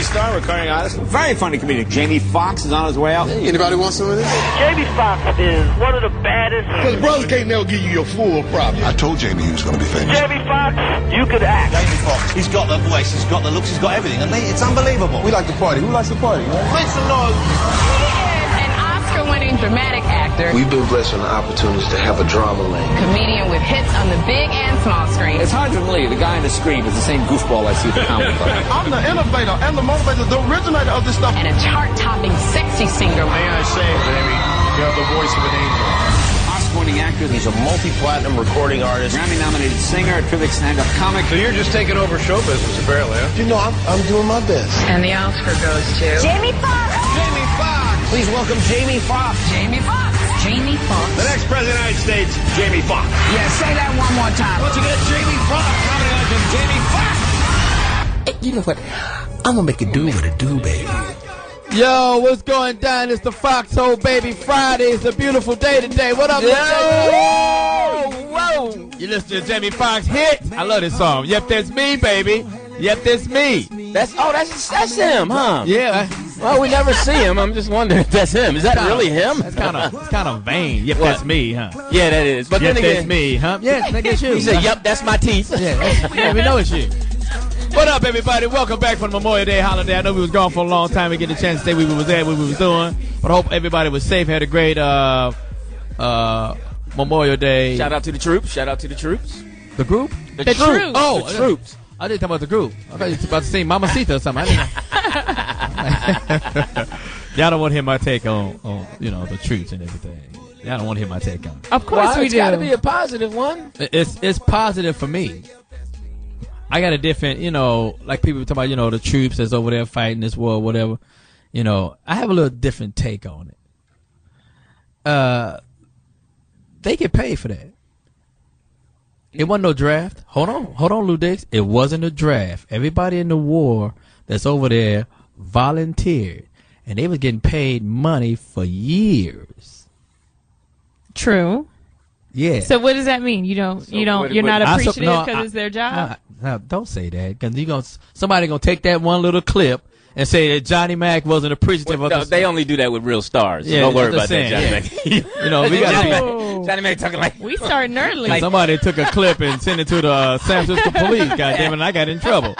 Movie star, recording artist, very funny comedian. Jamie Foxx is on his way out. Anybody want some of this? Jamie Foxx is one of the baddest. Because brothers can't never give you your full problem. I told Jamie he was going to be famous. Jamie Foxx, you could act. Jamie Foxx, he's got the voice, he's got the looks, he's got everything. And it's unbelievable. We like to party. Who likes to party? Make some noise. An Oscar-winning dramatic actor, We've been blessed with the opportunities to have a drama lane. comedian with hits on the big and small screen. It's hard to believe the guy in the screen is the same goofball I see at the comedy club. I'm the innovator and the motivator, the originator of this stuff. and a chart-topping sexy singer. May I say, Jamie, you have the voice of an angel. Oscar-winning actor, he's a Multi-platinum recording artist. Grammy-nominated singer, terrific stand-up comic. So you're just taking over show business, apparently, huh? You know, I'm, I'm doing my best. And the Oscar goes to Jamie Foxx. Jamie Foxx! Please welcome Jamie Foxx. Jamie Foxx. Jamie Foxx. The next president of the United States, Jamie Foxx. Yeah, say that one more time. Once again, Jamie Foxx, comedy legend Jamie Foxx. You know what? I'm gonna make a do with a do, baby. Yo, what's going down? It's the Foxxhole Baby Friday. It's a beautiful day today. What up, Whoa, whoa. You listen to Jamie Foxx hit. I love this song. Yep, that's me, baby. Yep, that's me. That's oh, that's that's him, huh? Yeah, Well, we never see him. I'm just wondering if that's him. Is that really him? that's kind of it's kind of vain. Yep, What? that's me, huh? Yeah, that is. But Yep, then that's me, huh? Yeah, nigga, it's you. he said, "Yep, that's my teeth." Yeah, that's- yeah, we know it's you. What up, everybody? Welcome back from Memorial Day holiday. I know we was gone for a long time. We get a chance to say we was there, what we was doing, but I hope everybody was safe. Had a great uh, uh, Memorial Day. Shout out to the troops. Shout out to the troops. the group. The, The troops. troops. Oh, the troops. I didn't talk about the group. I thought you were about to say Mamacita or something. I didn't- Y'all don't want to hear my take on, on, you know, the troops and everything. Y'all don't want to hear my take on it. Of course Well, we it's got to be a positive one. It's it's positive for me. I got a different, you know, like people talk about, you know, the troops that's over there fighting this war, whatever. You know, I have a little different take on it. Uh, they get paid for that. It wasn't no draft. Hold on, hold on, Lou Dix. It wasn't a draft. Everybody in the war that's over there volunteered, and they was getting paid money for years. True. Yeah. So what does that mean? You don't, you don't, what- you're not what- I sup- appreciative no, because I- it's their job. No, no, don't say that because you gonna somebody gonna take that one little clip and say that Johnny Mac wasn't appreciative No, of the. they only do that with real stars. So Yeah, don't worry about just that, Johnny saying, Mac. you know, we gotta be. Oh. Johnny Mac talking like we starting early. somebody took a clip and sent it to the uh, San Francisco police. God damn it, I got in trouble.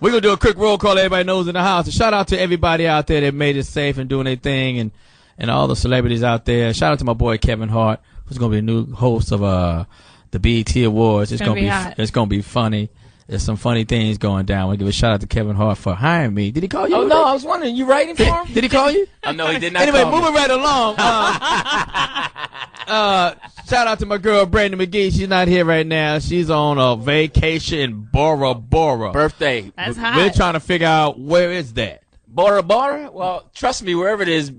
We're gonna do a quick roll call. Everybody knows in the house. A shout out to everybody out there that made it safe and doing their thing, and and all the celebrities out there. Shout out to my boy Kevin Hart, who's gonna be the new host of uh the BET Awards. It's Gonna gonna, be be, hot. it's gonna be funny. There's some funny things going down. We give a shout out to Kevin Hart for hiring me. Did he call you? Oh no, I was wondering, you writing for him? Did he call you? Oh no, he did not. anyway, call me. moving right along. Uh, uh, shout out to my girl Brandy McGee. She's not here right now. She's on a vacation in Bora Bora. birthday. That's We're trying to figure out where is that. Bora Bora? Well, trust me, wherever it is,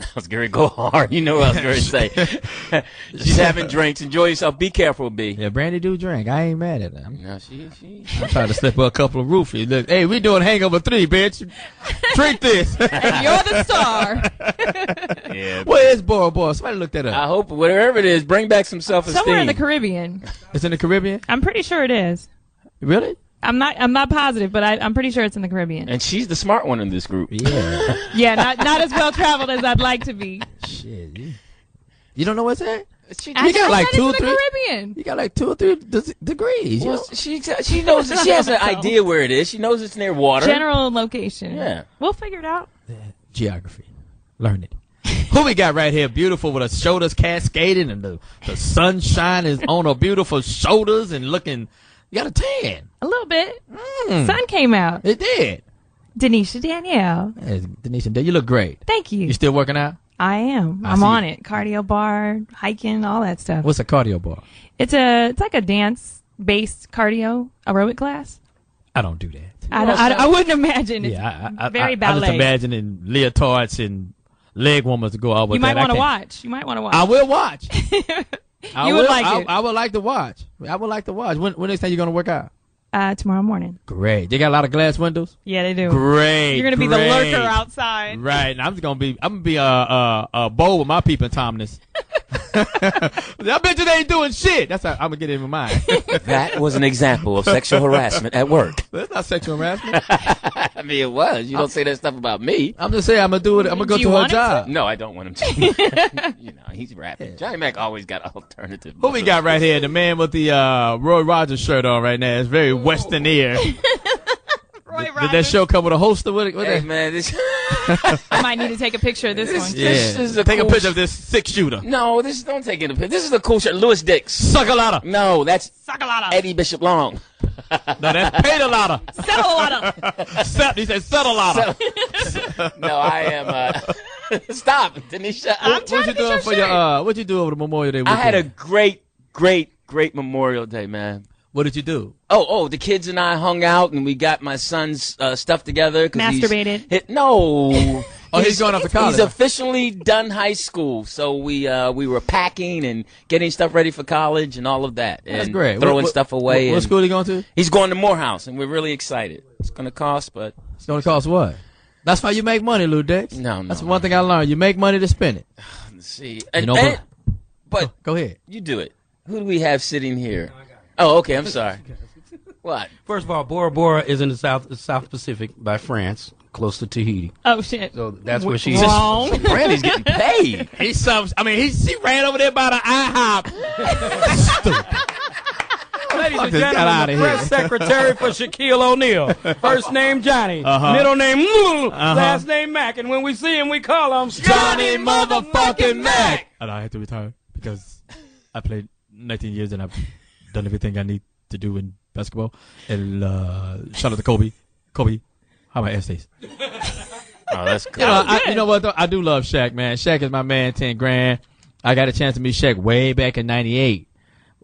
I was going to go hard. You know what I was going to say. She's having drinks. Enjoy yourself. Be careful, B. Yeah, Brandy do drink. I ain't mad at her. I'm, No, she, she. I'm trying to slip her a couple of roofies. Look, hey, we doing hangover three, bitch. Drink this. and you're the star. Yeah. where is Bora Bora? Somebody look that up. I hope whatever it is, bring back some self-esteem. Somewhere in the Caribbean. It's in the Caribbean. I'm pretty sure it is. Really? I'm not. I'm not positive, but I, I'm pretty sure it's in the Caribbean. and she's the smart one in this group. Yeah. yeah, not not as well traveled as I'd like to be. Shit. You, you don't know what's that? She, I, You got I like said two or three- Caribbean. You got like two or three de- degrees. You well, know? she, she knows. She has an idea where it is. She knows it's near water. General location. Yeah. we'll figure it out. geography. Learn it. Who we got right here? Beautiful with her shoulders cascading and the, the sunshine is on her beautiful shoulders and looking. You got a tan. A little bit. Mm. Sun came out. It did. Denisha Danielle. Hey, Denise, you look great. Thank you. You still working out? I am. I I'm see. on it. Cardio bar, hiking, all that stuff. What's a cardio bar? It's a. It's like a dance based cardio aerobic class. I don't do that. I, don't, I, I wouldn't imagine. It's Yeah, I, I, very I, I ballet. just imagining leotards and leg warmers to go out with you might want to watch. You might want to watch. I will watch. I You would will, like I, it. I would like to watch. I would like to watch. When, when next time you going to work out? Uh, tomorrow morning. Great. They got a lot of glass windows. Yeah, they do. Great. You're gonna be the lurker outside. Right. And I'm just gonna be I'm gonna be uh uh uh bold with my peeping Tomness. I bet you they ain't doing shit. That's how I'm gonna get it in my mind. That was an example of sexual harassment at work. That's not sexual harassment. I mean, it was. You don't say that stuff about me. I'm just saying I'm gonna do it. I'm gonna go Do you to her want it to? job. No, I don't want him to. you know, he's rapping. Johnny Mac always got alternative. Who we got right here? The man with the uh, Roy Rogers shirt on right now. It's very Western ear. Roy Did that show come with a holster with it? With Hey it? man, this, I might need to take a picture of this one. this is a Take cool a picture of this six shooter. No, this don't take it a picture. This is a cool shirt. Louis Dix. Suck a lot of. No, that's Suck a lot of. Eddie Bishop Long. No, that's paid a lot of. Settle a lot of. Set, he said set a lot of. No, I am. Uh, stop, Denisha. I'm trying What you to be doing so for your uh? What you do over the Memorial Day Weekend? I had a great, great, great Memorial Day, man. What did you do? Oh, oh, the kids and I hung out and we got my son's uh, stuff together. 'cause he's Masturbated. hit- no. Oh, he's going off to college. He's officially done high school, so we uh, we were packing and getting stuff ready for college and all of that. That's great. Throwing What- what- stuff away. What, what and school are you going to? He's going to Morehouse, and we're really excited. It's going to cost, but It's going to cost what? That's how you make money, Lou Dex. No, no, That's no. one thing I learned. You make money to spend it. let's see. And, know, and- but- but Go ahead. you do it. Who do we have sitting here? Oh, okay. I'm sorry. What? First of all, Bora Bora is in the South South Pacific by France, close to Tahiti. Oh shit. So that's where she's. Wrong. Brandy's getting paid. He's some. I mean, he she ran over there by the IHOP. Ladies and gentlemen, outta the here. press secretary for Shaquille O'Neal. First name Johnny, Uh-huh. middle name Lou, last name Mac, and when we see him, we call him Johnny motherfucking Mac. And I had to retire because I played 19 years and I've done everything I need to do in basketball. And uh, shout out to Kobe. Kobe, how about essays? Oh, that's You know, I, you know what? Though? I do love Shaq, man. Shaq is my man. Ten grand. I got a chance to meet Shaq way back in '98.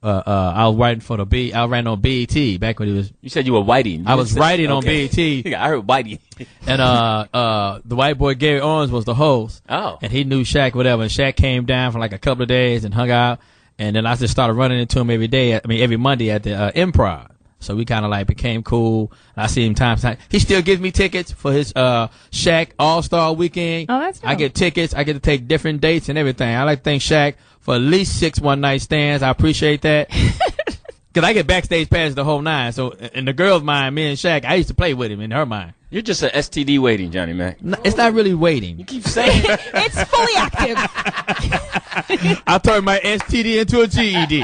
Uh, uh, I was writing for the B. I ran on BET back when he was, You said you were whiting. I was writing on BET. I heard whiting. and uh, uh, the white boy Gary Owens was the host. Oh. and he knew Shaq, whatever. And Shaq came down for like a couple of days and hung out. And then I just started running into him every day. I mean, every Monday at the uh, Improv. So we kind of like became cool. I see him time to time. He still gives me tickets for his uh Shaq All Star Weekend. Oh, that's I get tickets. I get to take different dates and everything. I like to thank Shaq for at least six one night stands. I appreciate that. Cause I get backstage passes the whole nine. So in the girl's mind, me and Shaq, I used to play with him in her mind. You're just an STD waiting, Johnny Mac. No, It's not really waiting. You keep saying it. It's fully active. I turned my STD into a GED.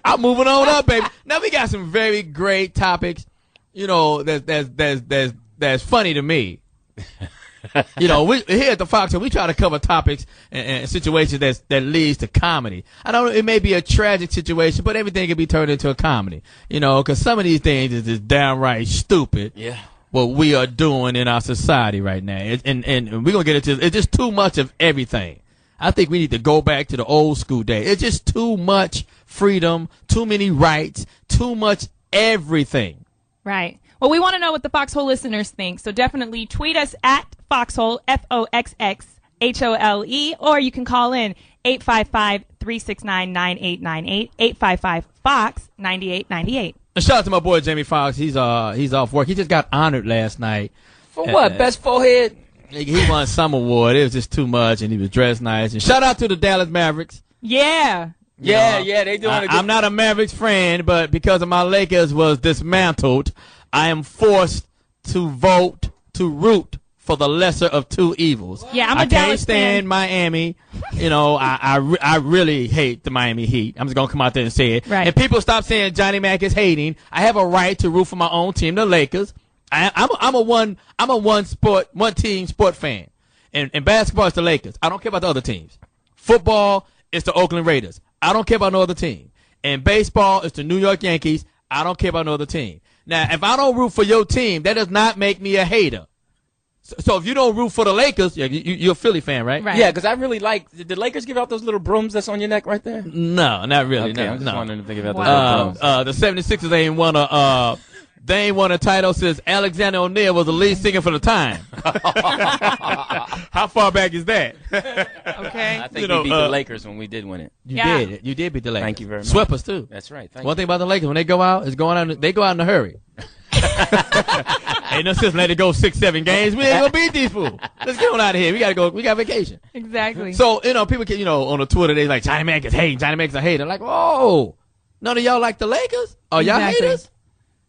I'm moving on up, baby. Now we got some very great topics. You know, that's that's that's that's that's funny to me. You know, we here at the Fox, we try to cover topics and, and situations that that leads to comedy. I don't know, it may be a tragic situation, but everything can be turned into a comedy. You know, because some of these things is just downright stupid Yeah. what we are doing in our society right now. It, and, and we're going to get into it. It's just too much of everything. I think we need to go back to the old school day. It's just too much freedom, too many rights, too much everything. Right. Well, we want to know what the Foxxhole listeners think, so definitely tweet us at Foxxhole, F O X X H O L E, or you can call in 855 369 9898, 855 Fox 9898. And shout out to my boy Jamie Foxx. He's uh he's off work. He just got honored last night. For what? Best forehead? He he won some award. It was just too much, and he was dressed nice. And shout out to the Dallas Mavericks. Yeah. Yeah, yeah, they doing I, a good I'm not a Mavericks friend, but because of my Lakers was dismantled, I am forced to vote to root for the lesser of two evils. Yeah, I'm a I can't stand fan. Miami. You know, I I, re- I really hate the Miami Heat. I'm just gonna come out there and say it. Right. And people stop saying Johnny Mack is hating. I have a right to root for my own team, the Lakers. I, I'm a, I'm a one I'm a one sport one team sport fan. And, and basketball is the Lakers. I don't care about the other teams. Football is the Oakland Raiders. I don't care about no other team. And baseball is the New York Yankees. I don't care about no other team. Now, if I don't root for your team, that does not make me a hater. So, so if you don't root for the Lakers, yeah, you, you- you're a Philly fan, right? Right. Yeah, because I really like. Did the Lakers give out those little brooms that's on your neck right there? No, not really. Okay, no, I'm just no. wondering if they give out Wow. little Uh, brooms. uh, the 76ers ain't won a, uh, they ain't won a title since Alexander O'Neal was the lead singer for the time. How far back is that? Okay. I think you know, we beat uh, the Lakers when we did win it. You Yeah. did. You did beat the Lakers. Thank you very much. Swept us too. That's right. Thank One you. thing about the Lakers, when they go out, it's going out. They go out in a hurry. Ain't no sense let it go six, seven games. We ain't gonna beat these fools. Let's get on out of here. We gotta go. We got vacation. Exactly. So you know, people can you know on the Twitter they like Johnny Mac is hating. Johnny Mac's a hater. Like, oh, none of y'all like the Lakers? Oh, y'all Exactly. haters?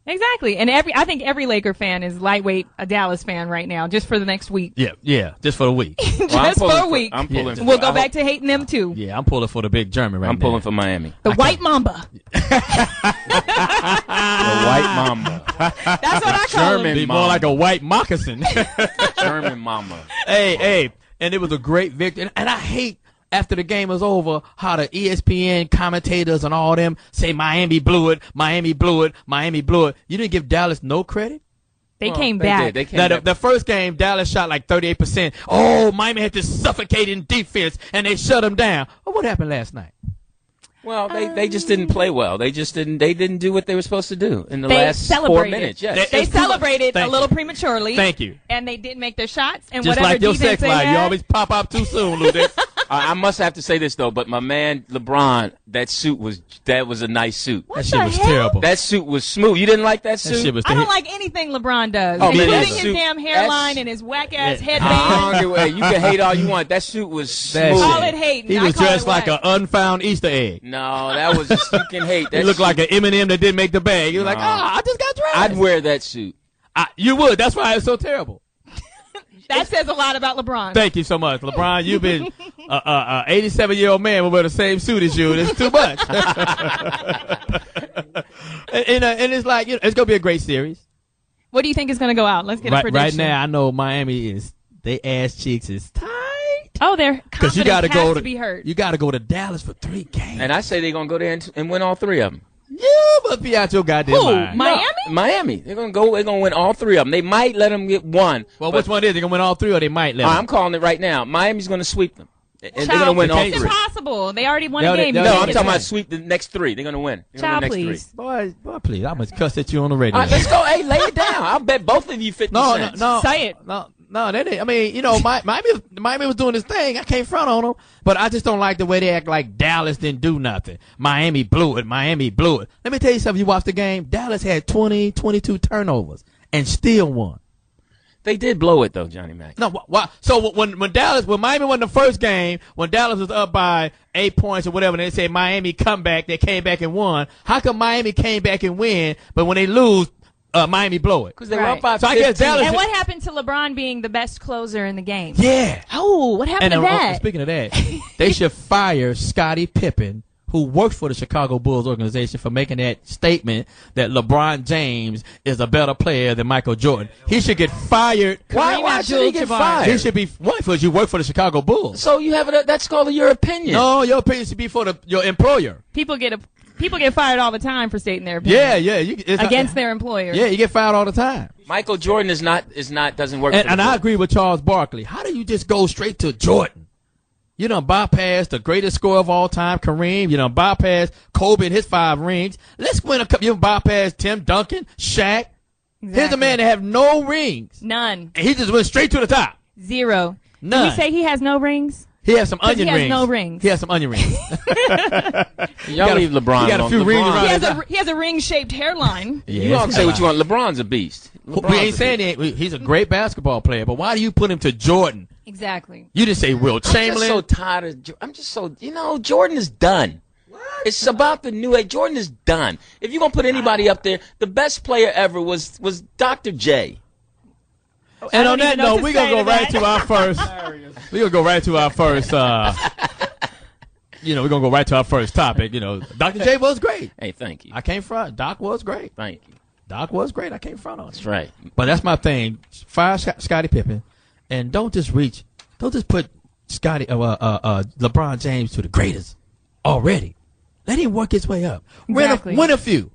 Exactly. And every I think every Laker fan is lightweight a Dallas fan right now, just for the next week. Yeah, yeah, just for the week. just for a week. I'm pulling. Yeah. for- we'll go I back to hating them too. yeah, I'm pulling for the big German right I'm now. pulling for Miami. The White Mamba. The white mamba. That's what I call German. them. Be more like a white moccasin. German mama. hey, hey, and it was a great victory. And, and I hate after the game was over how the E ESPN commentators and all them say Miami blew it, Miami blew it, Miami blew it. You didn't give Dallas no credit. They Well, came they back. did. They came Now, the, back. the first game, Dallas shot like 38%. Oh, Miami had this suffocating defense, and they shut them down. Well, what happened last night? Well, they, they just didn't play well. They just didn't. They didn't do what they were supposed to do in the last four celebrated. minutes. Yes. They- They It's too celebrated a little you. prematurely. Thank you. And they didn't make their shots. And Just whatever like your sex life. You always pop up too soon, Lou. I, I must have to say this though, but my man LeBron, that suit was that was a nice suit. What that the shit was hell? terrible. That suit was smooth. You didn't like that That suit? shit was I don't the- like anything LeBron does, Oh, man, including that his suit- damn hairline that's- and his whack ass Yeah. headband. Wrong way. You can hate all you want. That suit was That smooth. Call shit. it hating. He was dressed like an unfound Easter egg. No, that was you can hate. That He looked suit- like an M&M that didn't make the bag. He was like, No. ah, I just got dressed. I'd wear that suit. I, you would. That's why it's so terrible. That says a lot about LeBron. Thank you so much, LeBron. You've been a uh, uh, 87 year old man will wear the same suit as you. It's too much. and, and, uh, and it's like you know, it's gonna be a great series. what do you think is going to go out? Let's get a Right, prediction. right now, I know Miami is they ass cheeks is tight Oh, their because you got to go to be hurt. You got to go to Dallas for three games. And I say they're gonna go there and, and win all three of them. you must be out your goddamn Who? mind. Miami? Miami. They're gonna go. They're gonna win all three of them. They might let them get one. well, which one is? They gonna win all three, or they might let. Them? I'm calling it right now. Miami's gonna sweep them. And they're Child, gonna win all it's impossible. They already won No, a game. no, You No, can't I'm talking about sweep the next three. They're gonna win. They're Child, gonna win the please. next three. Boy, boy, please, I'm gonna cuss at you on the radio. All right, let's go. Hey, lay it down. I'll bet both of you fifty No, no, no. Say it. No, no, they didn't. I mean, you know, Mi- Miami, Miami was doing his thing. I can't front on them, but I just don't like the way they act like Dallas didn't do nothing. Miami blew it. Miami blew it. Let me tell you something. You watched the game. Dallas had 20, 22 turnovers and still won. They did blow it though, Johnny Mac. No, wh- why? So when when Dallas, when Miami won the first game, when Dallas was up by eight points or whatever, and they said Miami come back, they came back and won. How come Miami came back and win, but when they lose, uh, Miami blow it? Because they were Right. up by So I guess 15. Dallas- And what happened to LeBron being the best closer in the game? Yeah. Oh, what happened And to uh, uh, that? speaking of that, they should fire Scottie Pippen, who worked for the Chicago Bulls organization, for making that statement that LeBron James is a better player than Michael Jordan. He should get fired. Why? Kareem Why should he get fired? He should be what? Because you work for the Chicago Bulls. So you have it. That's called your opinion. No, your opinion should be for the your employer. people get a people get fired all the time for stating their opinion Yeah, yeah. You, it's against their employer. Yeah, you get fired all the time. Michael Jordan is not is not doesn't work. And, for and I agree with Charles Barkley. How do you just go straight to Jordan? You don't bypass the greatest scorer of all time, Kareem. You don't bypass Kobe and his five rings. Let's win a couple. You don't bypass Tim Duncan, Shaq. Here's a man that have no rings, None. and he just went straight to the top. Zero. None. Did we say he has no rings? He has some onion he has rings. no rings. He has some onion rings. Y'all leave LeBron. he got a alone. few rings LeBron- He has a he has a ring shaped hairline. You all say what you want. LeBron's a beast. We ain't saying beast. he ain't- he's a great basketball player, but why do you put him to Jordan? Exactly. You didn't say Wilt Chamberlain. I'm just so tired of. I'm just so you know. Jordan is done. What? It's about the new age. Jordan is done. If you're gonna put anybody up there, the best player ever was was Dr. J. I And on that note, we're gonna go to right to our first. we're gonna go right to our first. Uh, you know, we're gonna go right to our first topic. You know, Dr. J was great. Hey, thank you. I came front. Doc was great. Thank you. Doc was great. I came front on That's it. right. But that's my thing. Fire Sc- Scottie Pippen, and don't just reach. Don't just put Scotty, uh, uh, uh, LeBron James to the greatest already. Let him work his way up. Win, Exactly. a, win a few.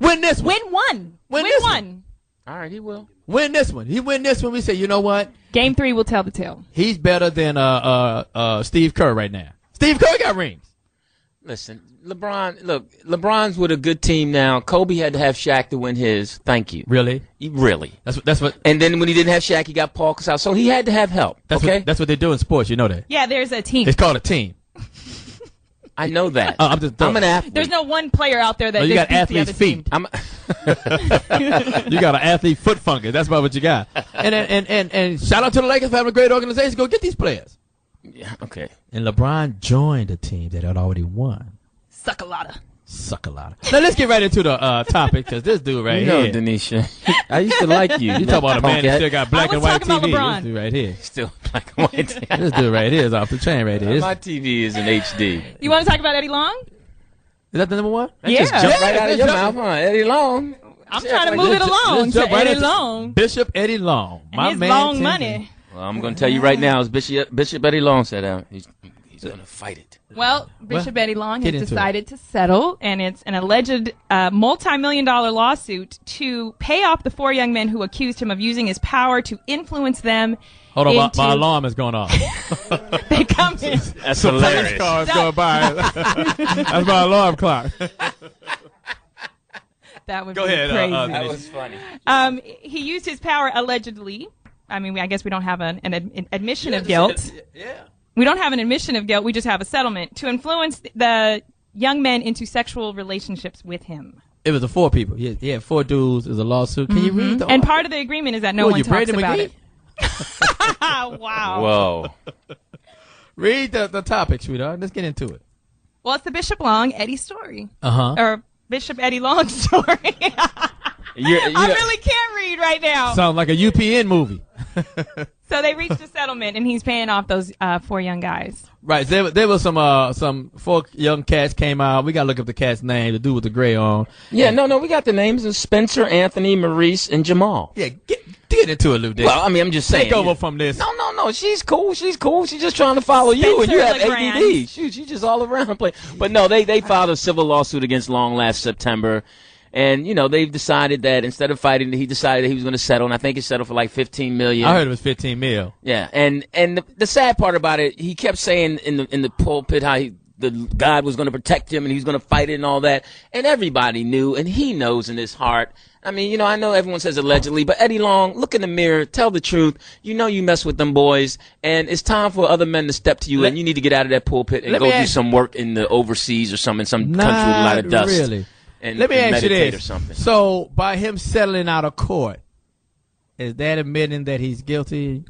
Win this one. Win one. Win Win this one. All right, he will. Win this one. He win this one. We say, you know what? Game three will tell the tale. He's better than uh, uh, uh, Steve Kerr right now. Steve Kerr got rings. Listen, LeBron. Look, LeBron's with a good team now. Kobe had to have Shaq to win his. Thank you. Really? He- really. That's what. That's what. And then when he didn't have Shaq, he got Paul Gasol. So he had to have help. That's okay. what. That's what they do in sports. You know that. Yeah, there's a team. It's called a team. I know that. Oh, I'm just- I'm an athlete. There's no one player out there that No, you just got beats athlete's feet. I'm, you got an athlete foot funky. That's about what you got. And and and and shout out to the Lakers for having a great organization. Go get these players. yeah, okay. And LeBron joined a team that had already won. Suck a lotta. Suck a lot. Now let's get right into the uh, topic because this dude right you know, here. Denisha, I used to like you. You talk about a man that still got black and white talking about TV. This dude right here. still black and white. This dude right here is off the chain right here. My TV is in HD. You want to talk about Eddie Long? is that the number one? That just Yeah. jumped right out of your jump- mouth, huh? Eddie Long. I'm Yeah, trying to move it Let's ju- along let's to right Eddie into- Long Bishop Eddie Long. and My his man. long Tim money. Well, I'm going to tell you right now, as Bishop Bishop Eddie Long said, uh, he's he's going to fight it. Well, Bishop Eddie Long has into it. decided to settle, and it's an alleged uh, multi-million dollar lawsuit to pay off the four young men who accused him of using his power to influence them. Hold on, my, into, my alarm is going off. They come in. That's Police car is going by. That's my alarm clock. That would Go be ahead, uh, crazy. uh, That was funny. um, he used his power allegedly. I mean, I guess we don't have an, an, ad- an admission of guilt. Yeah. We don't have an admission of guilt. We just have a settlement to influence the young men into sexual relationships with him. It was the four people. Yeah, had, he had four dudes. It was a lawsuit. Can you read the And part of the agreement is that no Who are one talks about McGee? it. wow. Whoa. Read the, the topic, sweetheart. Let's get into it. Well, it's the Bishop Long Eddie story, Uh huh. or Bishop Eddie Long story. You're, you I know- really can't read right now. Sounds like a UPN movie. So they reached a settlement, and he's paying off those uh, four young guys. Right. There, there was some uh some four young cats came out. We gotta look up the cat's name. The dude with the gray on. yeah, no, no, we got the names of Spencer, Anthony, Maurice, and Jamal. Yeah. Get get into it, Lou. Well, I mean, I'm just saying. Take over yeah. from this. No, no, no. She's cool. She's cool. She's just trying to follow you, and you have Spencer LeGrande. ADD. Shoot, she's just all around the place. But no, they they filed a civil lawsuit against Long last September, and you know they've decided that instead of fighting, he decided he was going to settle, and I think he settled for like 15 million. I heard it was 15 mil. Yeah, and and the, the sad part about it, he kept saying in the in the pulpit how he, the God was going to protect him and he was going to fight it and all that, and everybody knew, and he knows in his heart. I mean, you know, I know everyone says allegedly, but Eddie Long, look in the mirror, tell the truth. You know you mess with them boys, and it's time for other men to step to you, Let- and you need to get out of that pulpit and go do some work in the overseas or some in some country with a lot of dust. Really. And, Let me and ask you this. or something. So, by him settling out of court, is that admitting that he's guilty?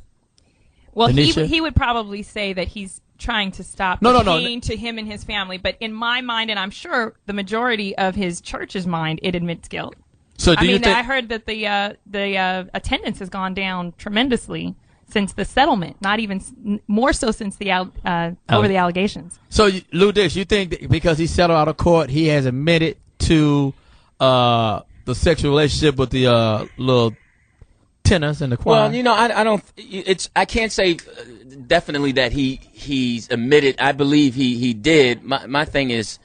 Well, he he would probably say that he's trying to stop No, the no, no. pain to him and his family. But in my mind, and I'm sure the majority of his church's mind, it admits guilt. So, do I you mean, think? I heard that the uh, the uh, attendance has gone down tremendously since the settlement. Not even s- n- more so since the uh, over the allegations. so, you, Lou Dish, you think that because he settled out of court, he has admitted to uh, the sexual relationship with the uh, little tenors in the choir? Well, you know, I, I don't. It's I can't say uh, definitely that he he's admitted. I believe he he did. My my thing is,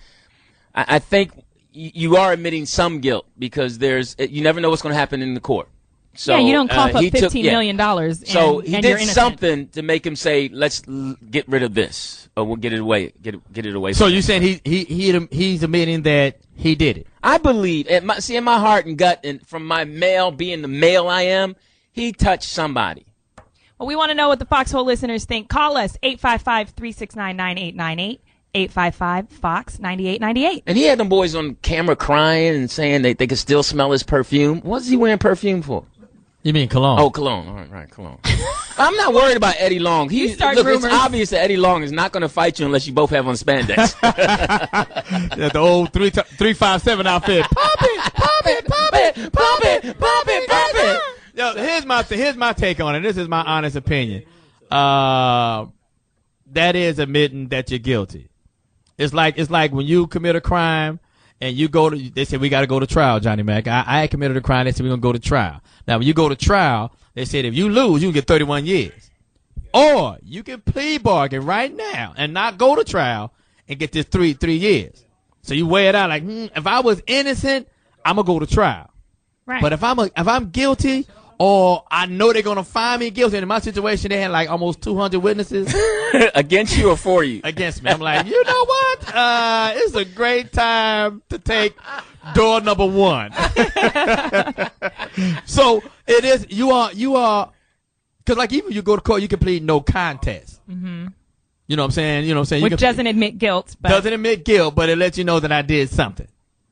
I, I think you are admitting some guilt because there's you never know what's going to happen in the court. So yeah, you don't cough uh, up he took- fifteen yeah. million dollars. So he and you're did something to make him say, "Let's l- get rid of this, or we'll get it away, get it, get it away." so you him." saying he he he he's admitting that he did it? I believe, at my, see, in my heart and gut, and from my male being the male I am, he touched somebody. Well, we want to know what the Foxxhole listeners think. Call us 855-369-9898, 855-FOX-9898. And he had them boys on camera crying and saying they, they could still smell his perfume. What's he wearing perfume for? You mean cologne? Oh, cologne. All right, right, cologne. I'm not worried about Eddie Long. He, You start look, rumors. it's obvious that Eddie Long is not going to fight you unless you both have on spandex. Yeah, the old three t- three five seven outfit. pop it, pop it, pop it, pop it, pop it, pop it. Yo, here's my here's my take on it. This is my honest opinion. Uh, that is admitting that you're guilty. It's like it's like when you commit a crime and you go to. They said, we got to go to trial, Johnny Mac. I, I committed a crime. They said we're gonna go to trial. Now, when you go to trial, they said if you lose, you can get 31 years, or you can plea bargain right now and not go to trial and get this three three years. So you weigh it out like, hmm, if I was innocent, I'm gonna go to trial. Right. But if I'm a, if I'm guilty, or I know they're gonna find me guilty, and in my situation, they had like almost 200 witnesses Against you or for you? against me. I'm like, you know what? Uh, it's a great time to take door number one. so it is. You are. You are. Because like even you go to court, you can plead no contest. Mm-hmm. You know what I'm saying? You know what I'm saying? Which you can, doesn't admit guilt, but doesn't admit guilt, but it lets you know that I did something.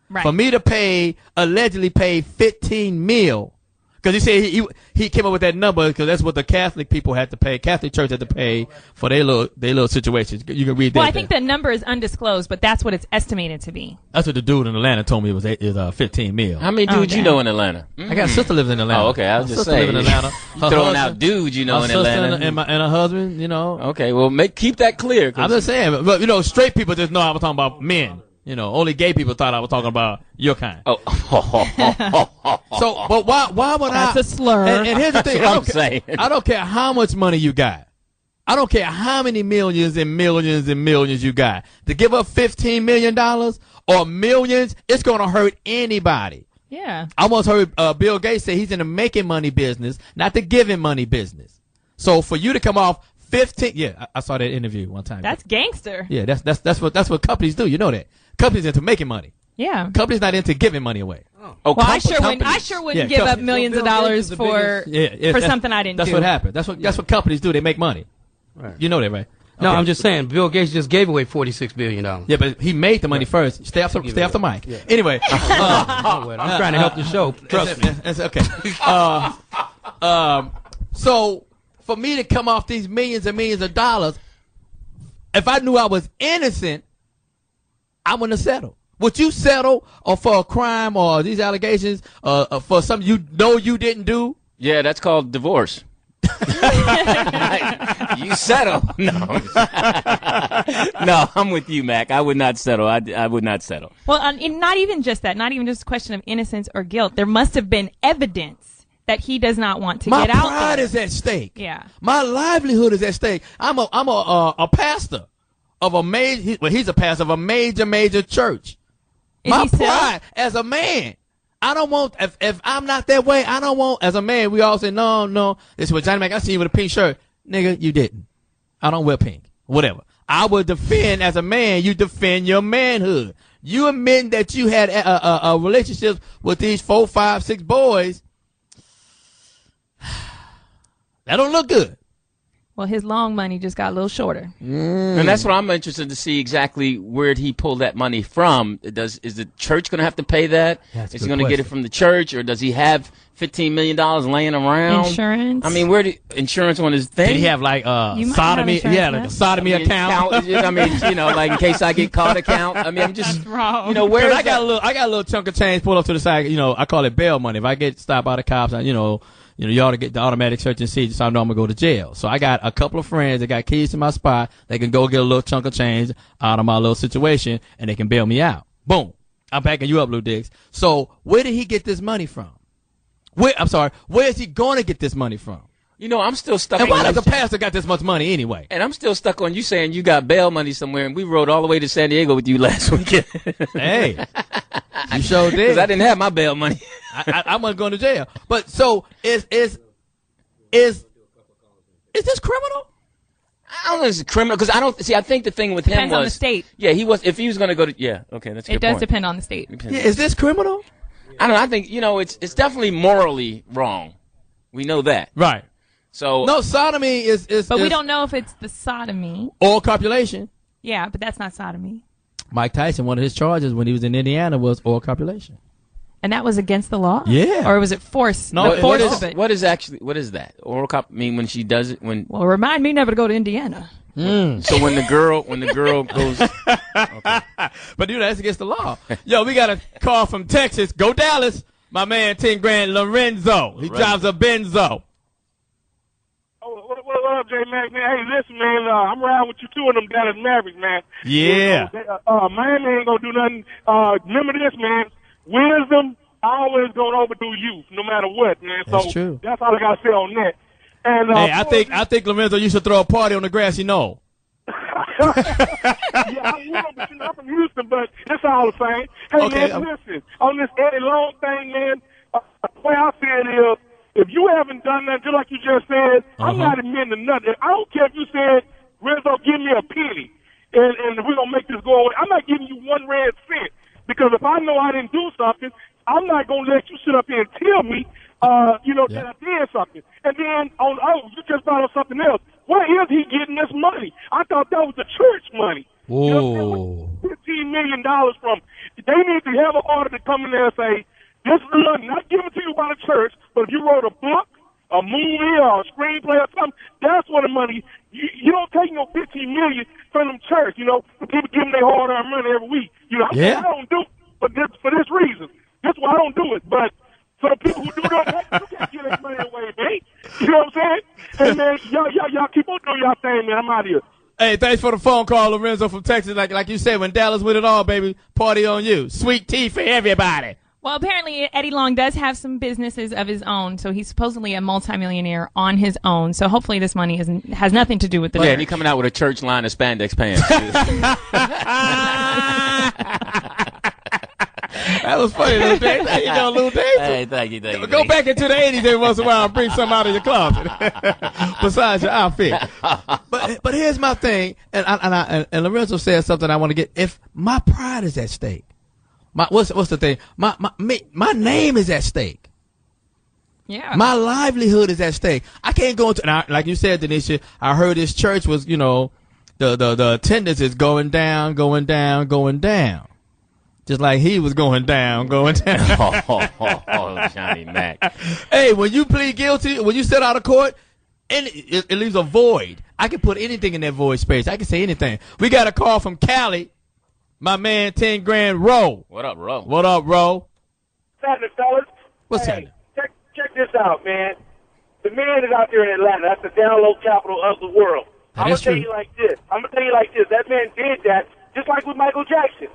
right. For me to pay, allegedly pay 15 mil, because he said he, he he came up with that number because that's what the Catholic people had to pay, Catholic Church had to pay for their little their little situations. You can read that. well, I think there. the number is undisclosed, but that's what it's estimated to be. that's what the dude in Atlanta told me it was eight, is uh 15 mil. How many Oh, dudes you know in Atlanta? I got a sister lives in Atlanta. Oh, okay. I was My just sister live saying. in Atlanta. Her Throwing out dudes you know her in sister Atlanta. and, and, my, and her husband. You know, Okay, well, make keep that clear. I'm just saying, but you know, straight people just know I was talking about men. You know, only gay people thought I was talking about your kind. oh, So, but why? Why would I? That's a slur. And, and here's the thing: That's I what don't, I'm care, saying. I don't care how much money you got. I don't care how many millions and millions and millions you got. To give up fifteen million dollars or millions, it's going to hurt anybody. Yeah. I once heard uh, Bill Gates say he's in the making money business, not the giving money business. So for you to come off fifteen, yeah, I, I saw that interview one time. That's gangster. yeah, that's that's that's what that's what companies do. You know that companies into making money. Yeah. Companies not into giving money away. oh, Well, I sure wouldn't. I sure wouldn't Yeah, give up millions Bill of dollars for Yeah, yeah, for something I didn't That's do. what happened. That's what that's what companies do. They make money. You know that, right? No, Okay. I'm just saying. Bill Gates just gave away 46 billion dollars. Yeah, but he made the money first. Stay off the, stay off the mic. Anyway, uh, I'm trying to help the show. Trust me. That's okay. Uh, um, so for me to come off these millions and millions of dollars, if I knew I was innocent, I wouldn't have settle. Would you settle or for a crime or these allegations uh, uh, for something you know you didn't do? Yeah, that's called divorce. you settle. No. no, I'm with you, Mac. I would not settle. I, I would not settle. Well, um, and not even just that. Not even just a question of innocence or guilt. There must have been evidence that he does not want to My get out My pride there. is at stake. Yeah. My livelihood is at stake. I'm a I'm a uh, a pastor of a major. He, well, he's a pastor of a major major church. Is My pride as a man. I don't want if if I'm not that way. I don't want as a man. We all say no, no. This is what Johnny Mac. I see you with a pink shirt, nigga. You didn't. I don't wear pink. Whatever. I will defend as a man. You defend your manhood. You admit that you had a, a, a relationships with these four, five, six boys. That don't look good. Well, his long money just got a little shorter. And that's what I'm interested to see exactly where did he pull that money from? Does is the church going to have to pay that? That's is he going to get it from the church, or does he have 15 million dollars laying around? Insurance? I mean, where did insurance on his thing? Did he have like uh You might sodomy? have Yeah, like a sodomy I mean, account. I mean, you know, like in case I get caught account. I mean, I'm just, wrong. you know, where I got that? a little, I got a little chunk of change pulled up to the side. You know, I call it bail money. If I get stopped by the cops, I, you know, you know, you ought to get the automatic search and seizure, so I know I'm gonna go to jail. So I got a couple of friends that got keys to my spot. They can go get a little chunk of change out of my little situation, and they can bail me out. Boom. I'm backing you up, Lou Diggs. So where did he get this money from? Where I'm sorry, where is he going to get this money from? You know, I'm still stuck. And why does the pastor got this much money anyway? And I'm still stuck on you saying you got bail money somewhere, and we rode all the way to San Diego with you last weekend. Hey, you sure did. Because I didn't have my bail money. I, I, I wasn't going to jail. But so is is is is this criminal? I don't know if it's criminal because I don't see. I think the thing with him Depends was on the state. Yeah, he was. If he was going to go to yeah, okay, that's a It does point. depend on the state. Yeah, is this criminal? I don't know. I think you know it's it's definitely morally wrong. We know that. Right. So No, sodomy is is. But we don't know if it's the sodomy. all copulation. Yeah, but that's not sodomy. Mike Tyson, one of his charges when he was in Indiana was oral copulation. And that was against the law? Yeah. Or was it force? No, the force is of it. what is actually what is that oral cop mean when she does it when Well, remind me never to go to Indiana. Hmm. so when the girl when the girl goes But dude, that's against the law. Yo, we got a call from Texas. Go Dallas. My man, ten grand Lorenzo. He drives a Benzo. Oh, what, what, what up, J Mac, man? Hey, listen, man, uh, I'm riding with you two of them Dallas Mavericks, man. Yeah. You know, uh, uh, Miami ain't gonna do nothing. Uh, remember this, man. Wisdom always gonna overdo youth, no matter what, man. So That's true. That's all I gotta say on that. And uh, Hey, I think I think Lorenzo you should throw a party on the grassy knoll. yeah, I will, but you know, I'm from Houston, but it's all the same. Hey, Okay, man, um, listen, on this Eddie Long thing, man, uh, the way I see it is, if you haven't done that, just like you just said, I'm Uh-huh. not admitting nothing. I don't care if you said, Rizzo, give me a penny, and, and we're going to make this go away. I'm not giving you one red cent, because if I know I didn't do something, I'm not going to let you sit up here and tell me, uh, you know, Yeah. that I did something. And then, on oh, you just brought up something else. Where is he getting this money? I thought that was the church money. You know what I'm saying? Whoa. fifteen million dollars from. They need to have an order to come in there and say, "This is money not given to you by the church, but if you wrote a book, a movie, or a screenplay or something, that's where the money. You, you don't take no fifteen million from them church. You know, people give them their hard-earned money every week. You know, Yeah. I don't do it for this for this reason. That's why I don't do it. But for the people who do that, you can't give that money away, man. You know what I'm saying? Hey man, y'all y'all y'all keep on doing y'all thing, man. I'm out of here. Hey, thanks for the phone call, Lorenzo from Texas. Like like you said, when Dallas win it all, baby, party on you. Sweet tea for everybody. Well, apparently Eddie Long does have some businesses of his own, so he's supposedly a multimillionaire on his own. So hopefully this money isn't, has nothing to do with the Yeah, church. and he coming out with a church line of spandex pants. That was funny, Lil Dave. There you go, Lil Dave. hey, thank you, thank you. Go back into the 80s every once in a while and bring something out of your closet besides your outfit. But but here's my thing, and I, and, I, and, and Lorenzo said something I want to get. If my pride is at stake, my what's what's the thing? My my me, my name is at stake. yeah. My livelihood is at stake. I can't go into and I, like you said, Denisha. I heard this church was you know the the the attendance is going down, going down, going down. Just like he was going down, going down. oh, oh, oh, oh, Johnny Mac. Hey, when you plead guilty, when you sit out of court, and it, it leaves a void. I can put anything in that void space. I can say anything. We got a call from Cali. My man, ten grand, Roe. What up, Ro? What up, Roe? happening, fellas? What's hey, happening? Check, check this out, man. The man is out there in Atlanta. That's the download capital of the world. That I'm gonna is tell you like this. I'm gonna tell you like this. That man did that just like with Michael Jackson.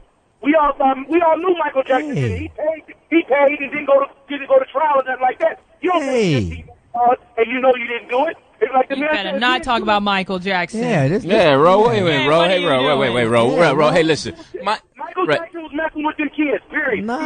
We all um, we all knew Michael Jackson. Hey. He paid. He paid and didn't go to didn't go to trial or nothing like that. You don't Hey. think uh, and you know you didn't do it. It's like you man better not he talk didn't about. Michael Jackson. Yeah, this. Yeah, Ro, wait, wait, Hey, Ro, what hey, are Ro, wait, wait, wait, doing? Ro, Ro, Ro, hey, listen. My, Michael Right. Jackson was messing with them kids. Period. No,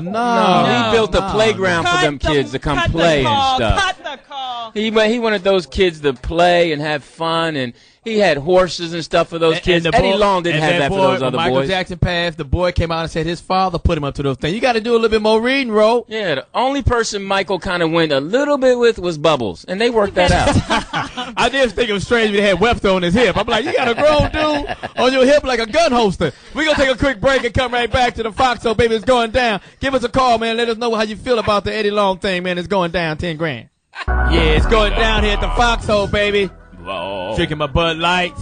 no, no, No, he built a no, playground for Cut them the- kids to come cut the play and stuff. Cut the call. He he wanted those kids to play and have fun, and he had horses and stuff for those And- kids. and the Eddie boy- Long didn't have that, boy, for those when other Michael boys. Jackson passed. The boy came out and said his father put him up to those things. You got to do a little bit more reading, bro. Yeah, the only person Michael kind of went a little bit with was Bubbles, and they worked that out. I just think it was strange when he had Webster on his hip. I'm like, you got a grown dude on your hip like a gun holster. We're going to take a quick break and come right back to the Foxxhole, baby. It's going down. Give us a call, man. Let us know how you feel about the Eddie Long thing, man. It's going down 10 grand. Yeah, it's going down here at the Foxxhole, baby. Whoa. Drinking my Bud Light.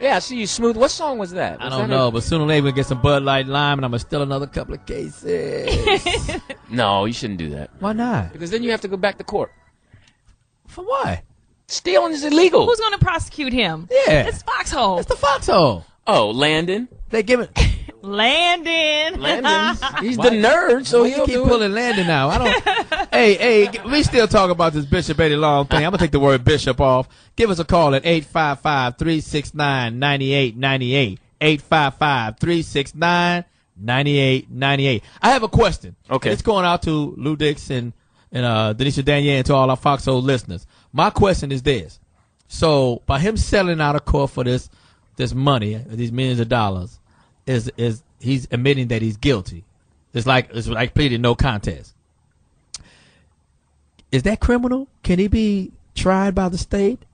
Yeah, I see you smooth. What song was that? I don't that a- know, but sooner or later we'll get some Bud Light Lime and I'm going to steal another couple of cases. No, you shouldn't do that Why not? because then you have to go back to court. For what? Stealing is illegal. Who's going to prosecute him? Yeah. It's Foxxhole. It's the Foxxhole. oh, Landon. They give it. Landon. Landon. He's the nerd, so he'll keep pulling Landon now. I don't. hey, hey, we still talk about this Bishop Eddie Long thing. I'm gonna take the word Bishop off. Give us a call at 855-369-9898. 855-369-9898. I have a question. Okay. And It's going out to Lou Dix and, and uh, Denisha Danielle and to all our Foxxhole listeners. My question is this. So by him selling out of court for this this money, these millions of dollars, is is he's admitting that he's guilty. It's like it's like pleading no contest. Is that criminal? Can he be tried by the state?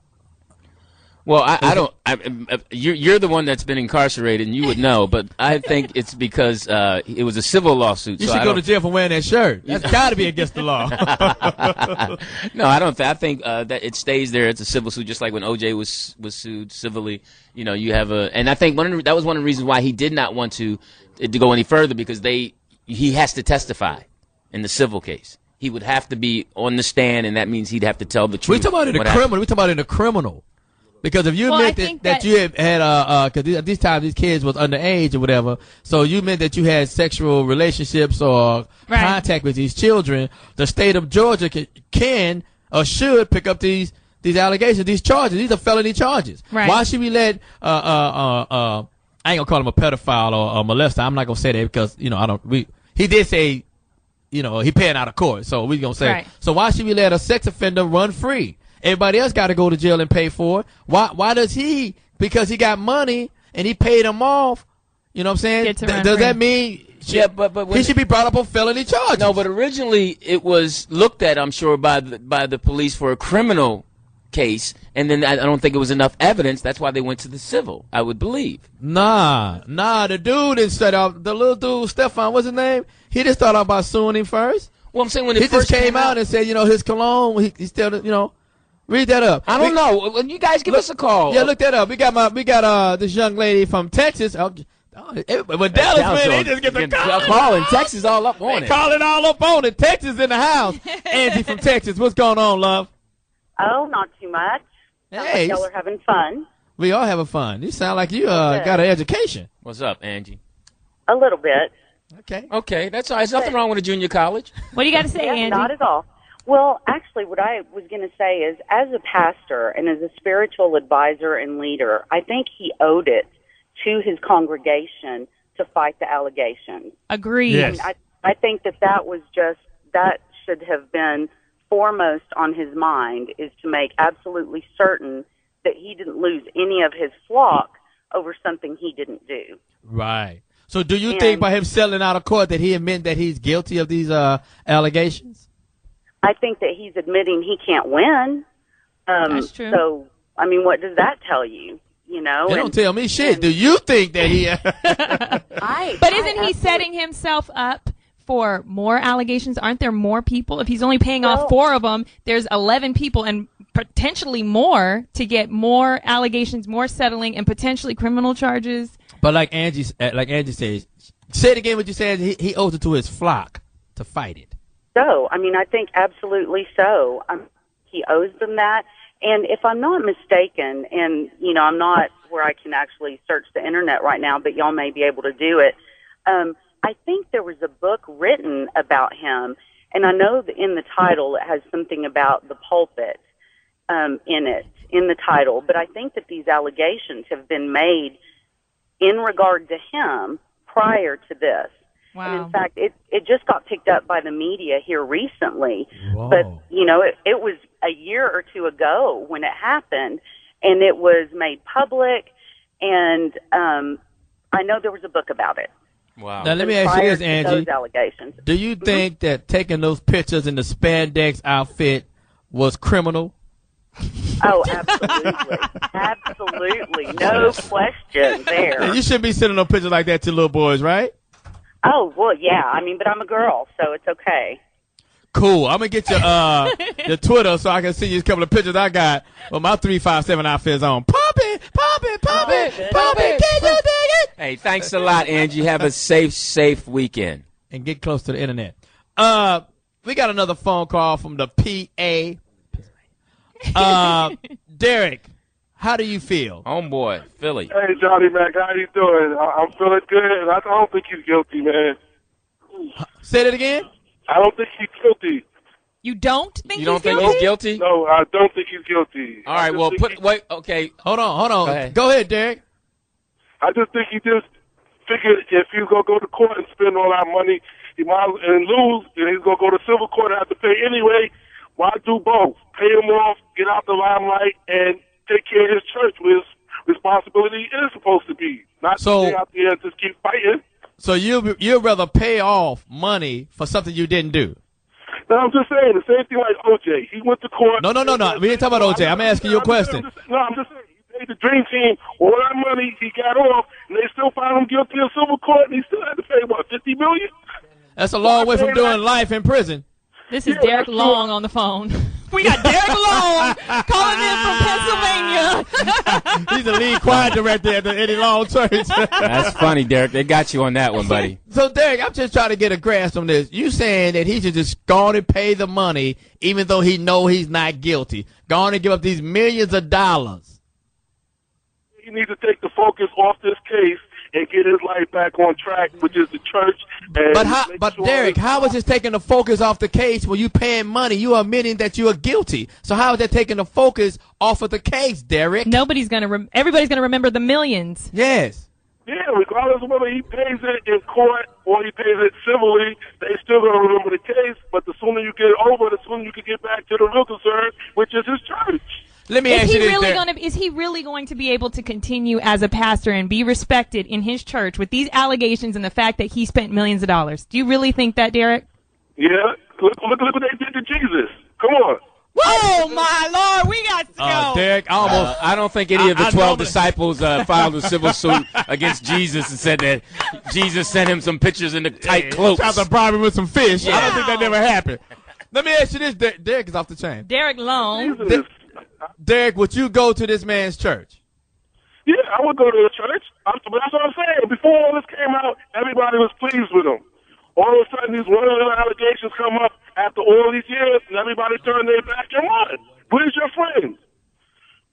Well, I, I don't. I, I, you're, you're the one that's been incarcerated, and you would know. But I think it's because uh, it was a civil lawsuit. You so should I go to jail for wearing that shirt. That's got to be against the law. no, I don't. Think, I think uh, that it stays there. It's a civil suit, just like when OJ was was sued civilly. You know, you have a, and I think one of the, that was one of the reasons why he did not want to to go any further because they he has to testify in the civil case. He would have to be on the stand, and that means he'd have to tell the truth. we talking about in a criminal. We talking about in a criminal. Because if you Well, admit that, that, that- you had, had uh, uh, cause these, at these times these kids was underage or whatever, so you meant that you had sexual relationships or Right. contact with these children, the state of Georgia can, can or should pick up these, these allegations, these charges. These are felony charges. Right. Why should we let, uh, uh, uh, uh, I ain't gonna call him a pedophile or a molester. I'm not gonna say that because, you know, I don't, we, he did say, you know, he paying out of court. So we gonna say, Right. so why should we let a sex offender run free? Everybody else got to go to jail and pay for it. Why? Why does he? Because he got money and he paid them off. You know what I'm saying? Th- does free. that mean? Yeah, but but he should be brought up on felony charges. No, but originally it was looked at, I'm sure, by the by the police for a criminal case, and then I, I don't think it was enough evidence. That's why they went to the civil. I would believe. Nah, nah. The dude didn't start. The little dude, Stefan, what's his name? He didn't start off by suing him first. Well, I'm saying when he it first just came, out, and said, you know, his cologne. He, he still, you know, read that up. I don't We- know. When you guys give us a call, Yeah, look that up. We got my, we got uh this young lady from Texas. Oh, oh, it- but Dallas, man, they just get the call. calling Texas all up on They it. calling all up on it. Texas in the house. Angie from Texas, what's going on, love? Oh, not too much. Hey. like y'all are having fun. We all having fun. You sound like you uh got an education. What's up, Angie? A little bit. Okay. Okay, that's all. There's nothing wrong with a junior college. What do you got to say, Yeah, Angie? Not at all. Well, actually, what I was going to say is, as a pastor and as a spiritual advisor and leader, I think he owed it to his congregation to fight the allegations. Agreed. Yes. I, I think that that was just that should have been foremost on his mind is to make absolutely certain that he didn't lose any of his flock over something he didn't do. Right. So do you And- think by him selling out of court that he admit that he's guilty of these uh allegations? I think that he's admitting he can't win. Um, That's true. So, I mean, what does that tell you? You know, They don't tell me shit. Do you think that he I, But isn't he setting himself up for more allegations? Aren't there more people? If he's only paying Well- off four of them, there's 11 people and potentially more to get more allegations, more settling, and potentially criminal charges. But like Angie uh, like Angie says, say it again what you said, he, he owes it to his flock to fight it. So, I mean, I think absolutely so. Um, he owes them that. And if I'm not mistaken, and you know, I'm not where I can actually search the internet right now, but y'all may be able to do it. Um, I think there was a book written about him, and I know that in the title it has something about the pulpit um, in it, in the title. But I think that these allegations have been made in regard to him prior to this. And in fact, it it just got picked up by the media here recently. Whoa. But you know, it, it was a year or two ago when it happened, and it was made public. And um, I know there was a book about it. Wow. Now let me ask you this, Angie. Those allegations. Do you think that taking those pictures in the spandex outfit was criminal? Oh, absolutely, absolutely, no question there. You shouldn't be sending no pictures like that to little boys, right? Oh well, yeah. I mean, but I'm a girl, so it's okay. Cool. I'm gonna get your uh your Twitter so I can see you a couple of pictures I got with my three five seven outfits on. Pop it, pop it, pop it, pop it. Can you dig it? Hey, thanks a lot, Angie. Have a safe, safe weekend. And get close to the internet. Uh, we got another phone call from the PA. Uh, Derek, how do you feel? Homeboy, Philly. Hey, Johnny Mac, how you doing? I- I'm feeling good. I I don't think he's guilty, man. Say that again. I don't think he's guilty. You don't think You don't he's think guilty? he's guilty? No, I don't think he's guilty. All I right. just Well, put he- wait. Okay. Hold on, hold on. Go ahead. Go ahead, Derek. I just think he just figured if he's gonna go to court and spend all that money, he might and lose, and he's gonna go to civil court and have to pay anyway. Why do both? Pay him off, get out the limelight, and take care of his church, where his responsibility is supposed to be. Not So- stay out there and just keep fighting. So you you'd rather pay off money for something you didn't do? No, I'm just saying the same thing like OJ. He went to court. No, no, no, no. We didn't talk about OJ. I'm asking you a I'm just- question. Just- no, I'm just saying. He paid the dream team all that money. He got off, and they still found him guilty of civil court, and he still had to pay what fifty million. That's a long way from doing life in prison. This is Yeah, Derek Long on the phone. We got Derek Long calling in from Pennsylvania. He's the lead choir director at the Eddie Long Church. That's funny, Derek. They got you on that one, buddy. So Derek, I'm just trying to get a grasp on this. You saying that he should just go on and pay the money, even though he know he's not guilty. Go on and give up these millions of dollars. He needs to take the focus off this case and get his life back on track, which is the church. And But how? But sure Derek, how is this taking the focus off the case when you paying money? You are admitting that you are guilty. So how is that taking the focus off of the case, Derek? Nobody's gonna. Rem- everybody's gonna remember the millions. Yes. Yeah, regardless of whether he pays it in court or he pays it civilly, they still gonna remember the case. But the sooner you get it over, the sooner you can get back to the real concern, which is his church. Let me Is ask he you this, really Derek. going to? Is he really going to be able to continue as a pastor and be respected in his church with these allegations and the fact that he spent millions of dollars? Do you really think that, Derek? Yeah, look, look, look what they did to Jesus. Come on. Oh my Lord, we got to go. Oh Derek, I almost. Uh, I don't think any of the I- I 12 normally- disciples uh, filed a civil suit against Jesus and said that Jesus sent him some pictures in the tight cloaks. Tried to bribe him with some fish. I don't think that never happened. Let me ask you this: Der- Derek is off the chain. Derek Long. De- Derek, would you go to this man's church? Yeah, I would go to the church. I'm, but that's what I'm saying. Before all this came out, everybody was pleased with him. All of a sudden, these one little allegations come up after all these years, and everybody turned their back and run. Where's your friends?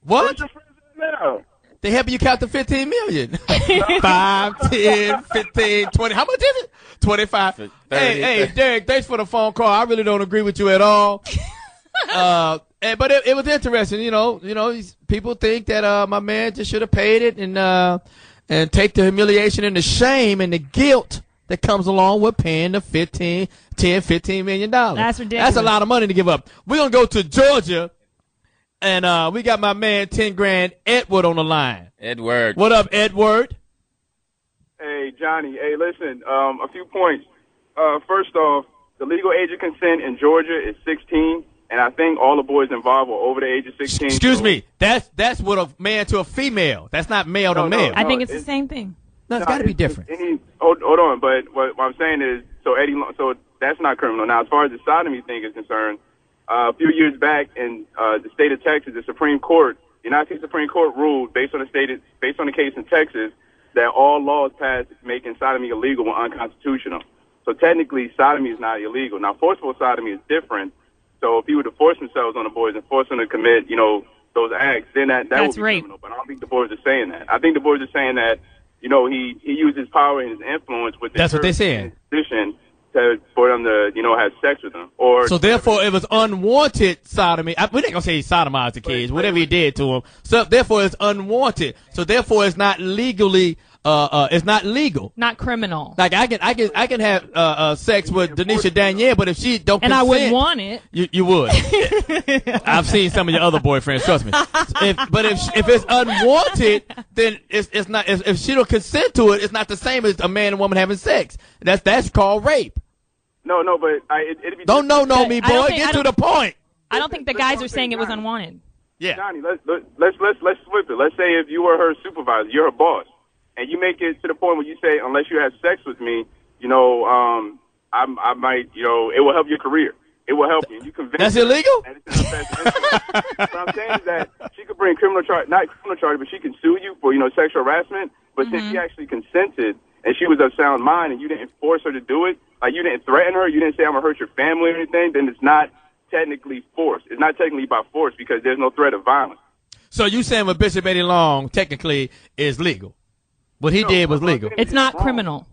What? Where's your friends now? They help you count to 15 million. 5, 10, 15, 20. How much is it? 25. Hey, hey, Derek, thanks for the phone call. I really don't agree with you at all. uh, and, but it, it was interesting, you know, you know, people think that, uh, my man just should have paid it and, uh, and take the humiliation and the shame and the guilt that comes along with paying the 15, 10, 15 million dollars. That's ridiculous. That's a lot of money to give up. We're going to go to Georgia and, uh, we got my man 10 grand Edward on the line. Edward. What up, Edward? Hey, Johnny. Hey, listen. Um, a few points. Uh, first off, the legal age of consent in Georgia is 16, and I think all the boys involved were over the age of 16. Excuse so- me. That's that's what a man to a female. That's not male to No, no, male. I think No, it's the same thing. No, it's No, got to be different. Any, hold, hold on, but what, what I'm saying is, so Eddie, so that's not criminal. Now, as far as the sodomy thing is concerned, uh, a few years back in uh, the state of Texas, the Supreme Court, the United States Supreme Court ruled based on the state, based on the case in Texas, that all laws passed making sodomy illegal were unconstitutional. So technically, sodomy is not illegal. Now, forceful sodomy is different. So if he were to force themselves on the boys and force them to commit, you know, those acts, then that, that That's would be rape. criminal. But I don't think the boys are saying that. I think the boys are saying that, you know, he, he used his power and his influence with the That's what they church saying. position to, for them to, you know, have sex with them. Or So therefore, it was unwanted sodomy. I, we're not gonna say he sodomized the kids, whatever he did to them. So therefore, it's unwanted. So therefore, it's not legally. Uh, uh, it's not legal. Not criminal. Like I can, I can, I can have uh, uh, sex with Denisha Danielle, but if she don't, And I wouldn't want it. You, you would. I've seen some of your other boyfriends. Trust me. If, but if if it's unwanted, then it's it's not. If, if she don't consent to it, it's not the same as a man and woman having sex. That's that's called rape. no, no, but I, it, it'd be Don't know, know me, boy. think- Get to the point. I don't think the guys are saying it was unwanted. Yeah. Johnny, let's let's let's let's let's flip it. Let's say if you were her supervisor, you're her boss, and you make it to the point where you say, unless you have sex with me, you know, um, I I might, you know, it will help your career. It will help you. You convince. That's illegal? and it's in her best what I'm saying is that she could bring criminal charge, not criminal charge, but she can sue you for you know sexual harassment. But since she actually consented and she was of sound mind, and you didn't force her to do it, like you didn't threaten her, you didn't say I'm gonna hurt your family or anything, then it's not technically force. It's not technically by force because there's no threat of violence. So you saying what Bishop Eddie Long technically is legal? What he did was legal. It's not criminal.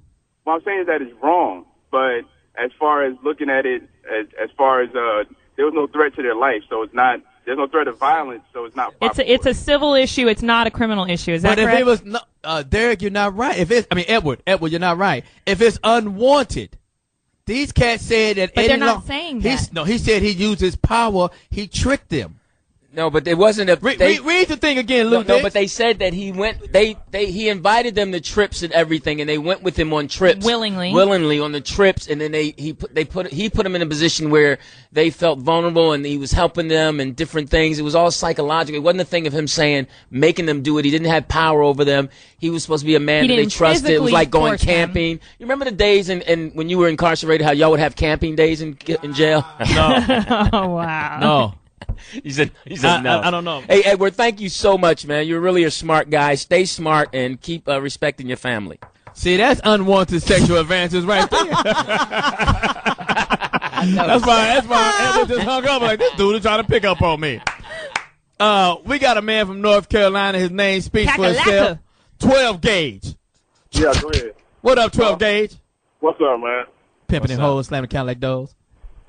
What I'm saying is that it's wrong, but as far as looking at it, as, as far as uh, there was no threat to their life, so it's not. There's no threat of violence, so it's not. It's a, it's a civil issue. It's not a criminal issue. Is that But if it was no, uh, Derek, you're not right. If it's, I mean Edward, Edward, you're not right. If it's unwanted, these cats said that. But Eddie they're not Long- saying he's- that. No, he said he used his power. He tricked them. No, but it wasn't a. Read, they- read, read the thing again, No, Luke. no, but they said that he went. They they he invited them to trips and everything, and they went with him on trips Willingly. willingly on the trips, and then they he put they put he put them in a position where they felt vulnerable, and he was helping them and different things. It was all psychological. It wasn't a thing of him saying making them do it. He didn't have power over them. He was supposed to be a man that they trusted. It was like going force them. camping. You remember the days and and when you were incarcerated, how y'all would have camping days in in jail? No. oh wow. No. He said, he said I- no. I- I don't know. Hey, Edward, thank you so much, man. You're really a smart guy. Stay smart and keep uh, respecting your family. See, that's unwanted sexual advances right there. that's why. That's why Edward just hung up like this dude is trying to pick up on me. Uh, we got a man from North Carolina. His name speaks for Kakalaka. itself. Twelve gauge. Yeah, go ahead. What up, twelve gauge? What's up, man? Pimping and hoes, slamming count like those.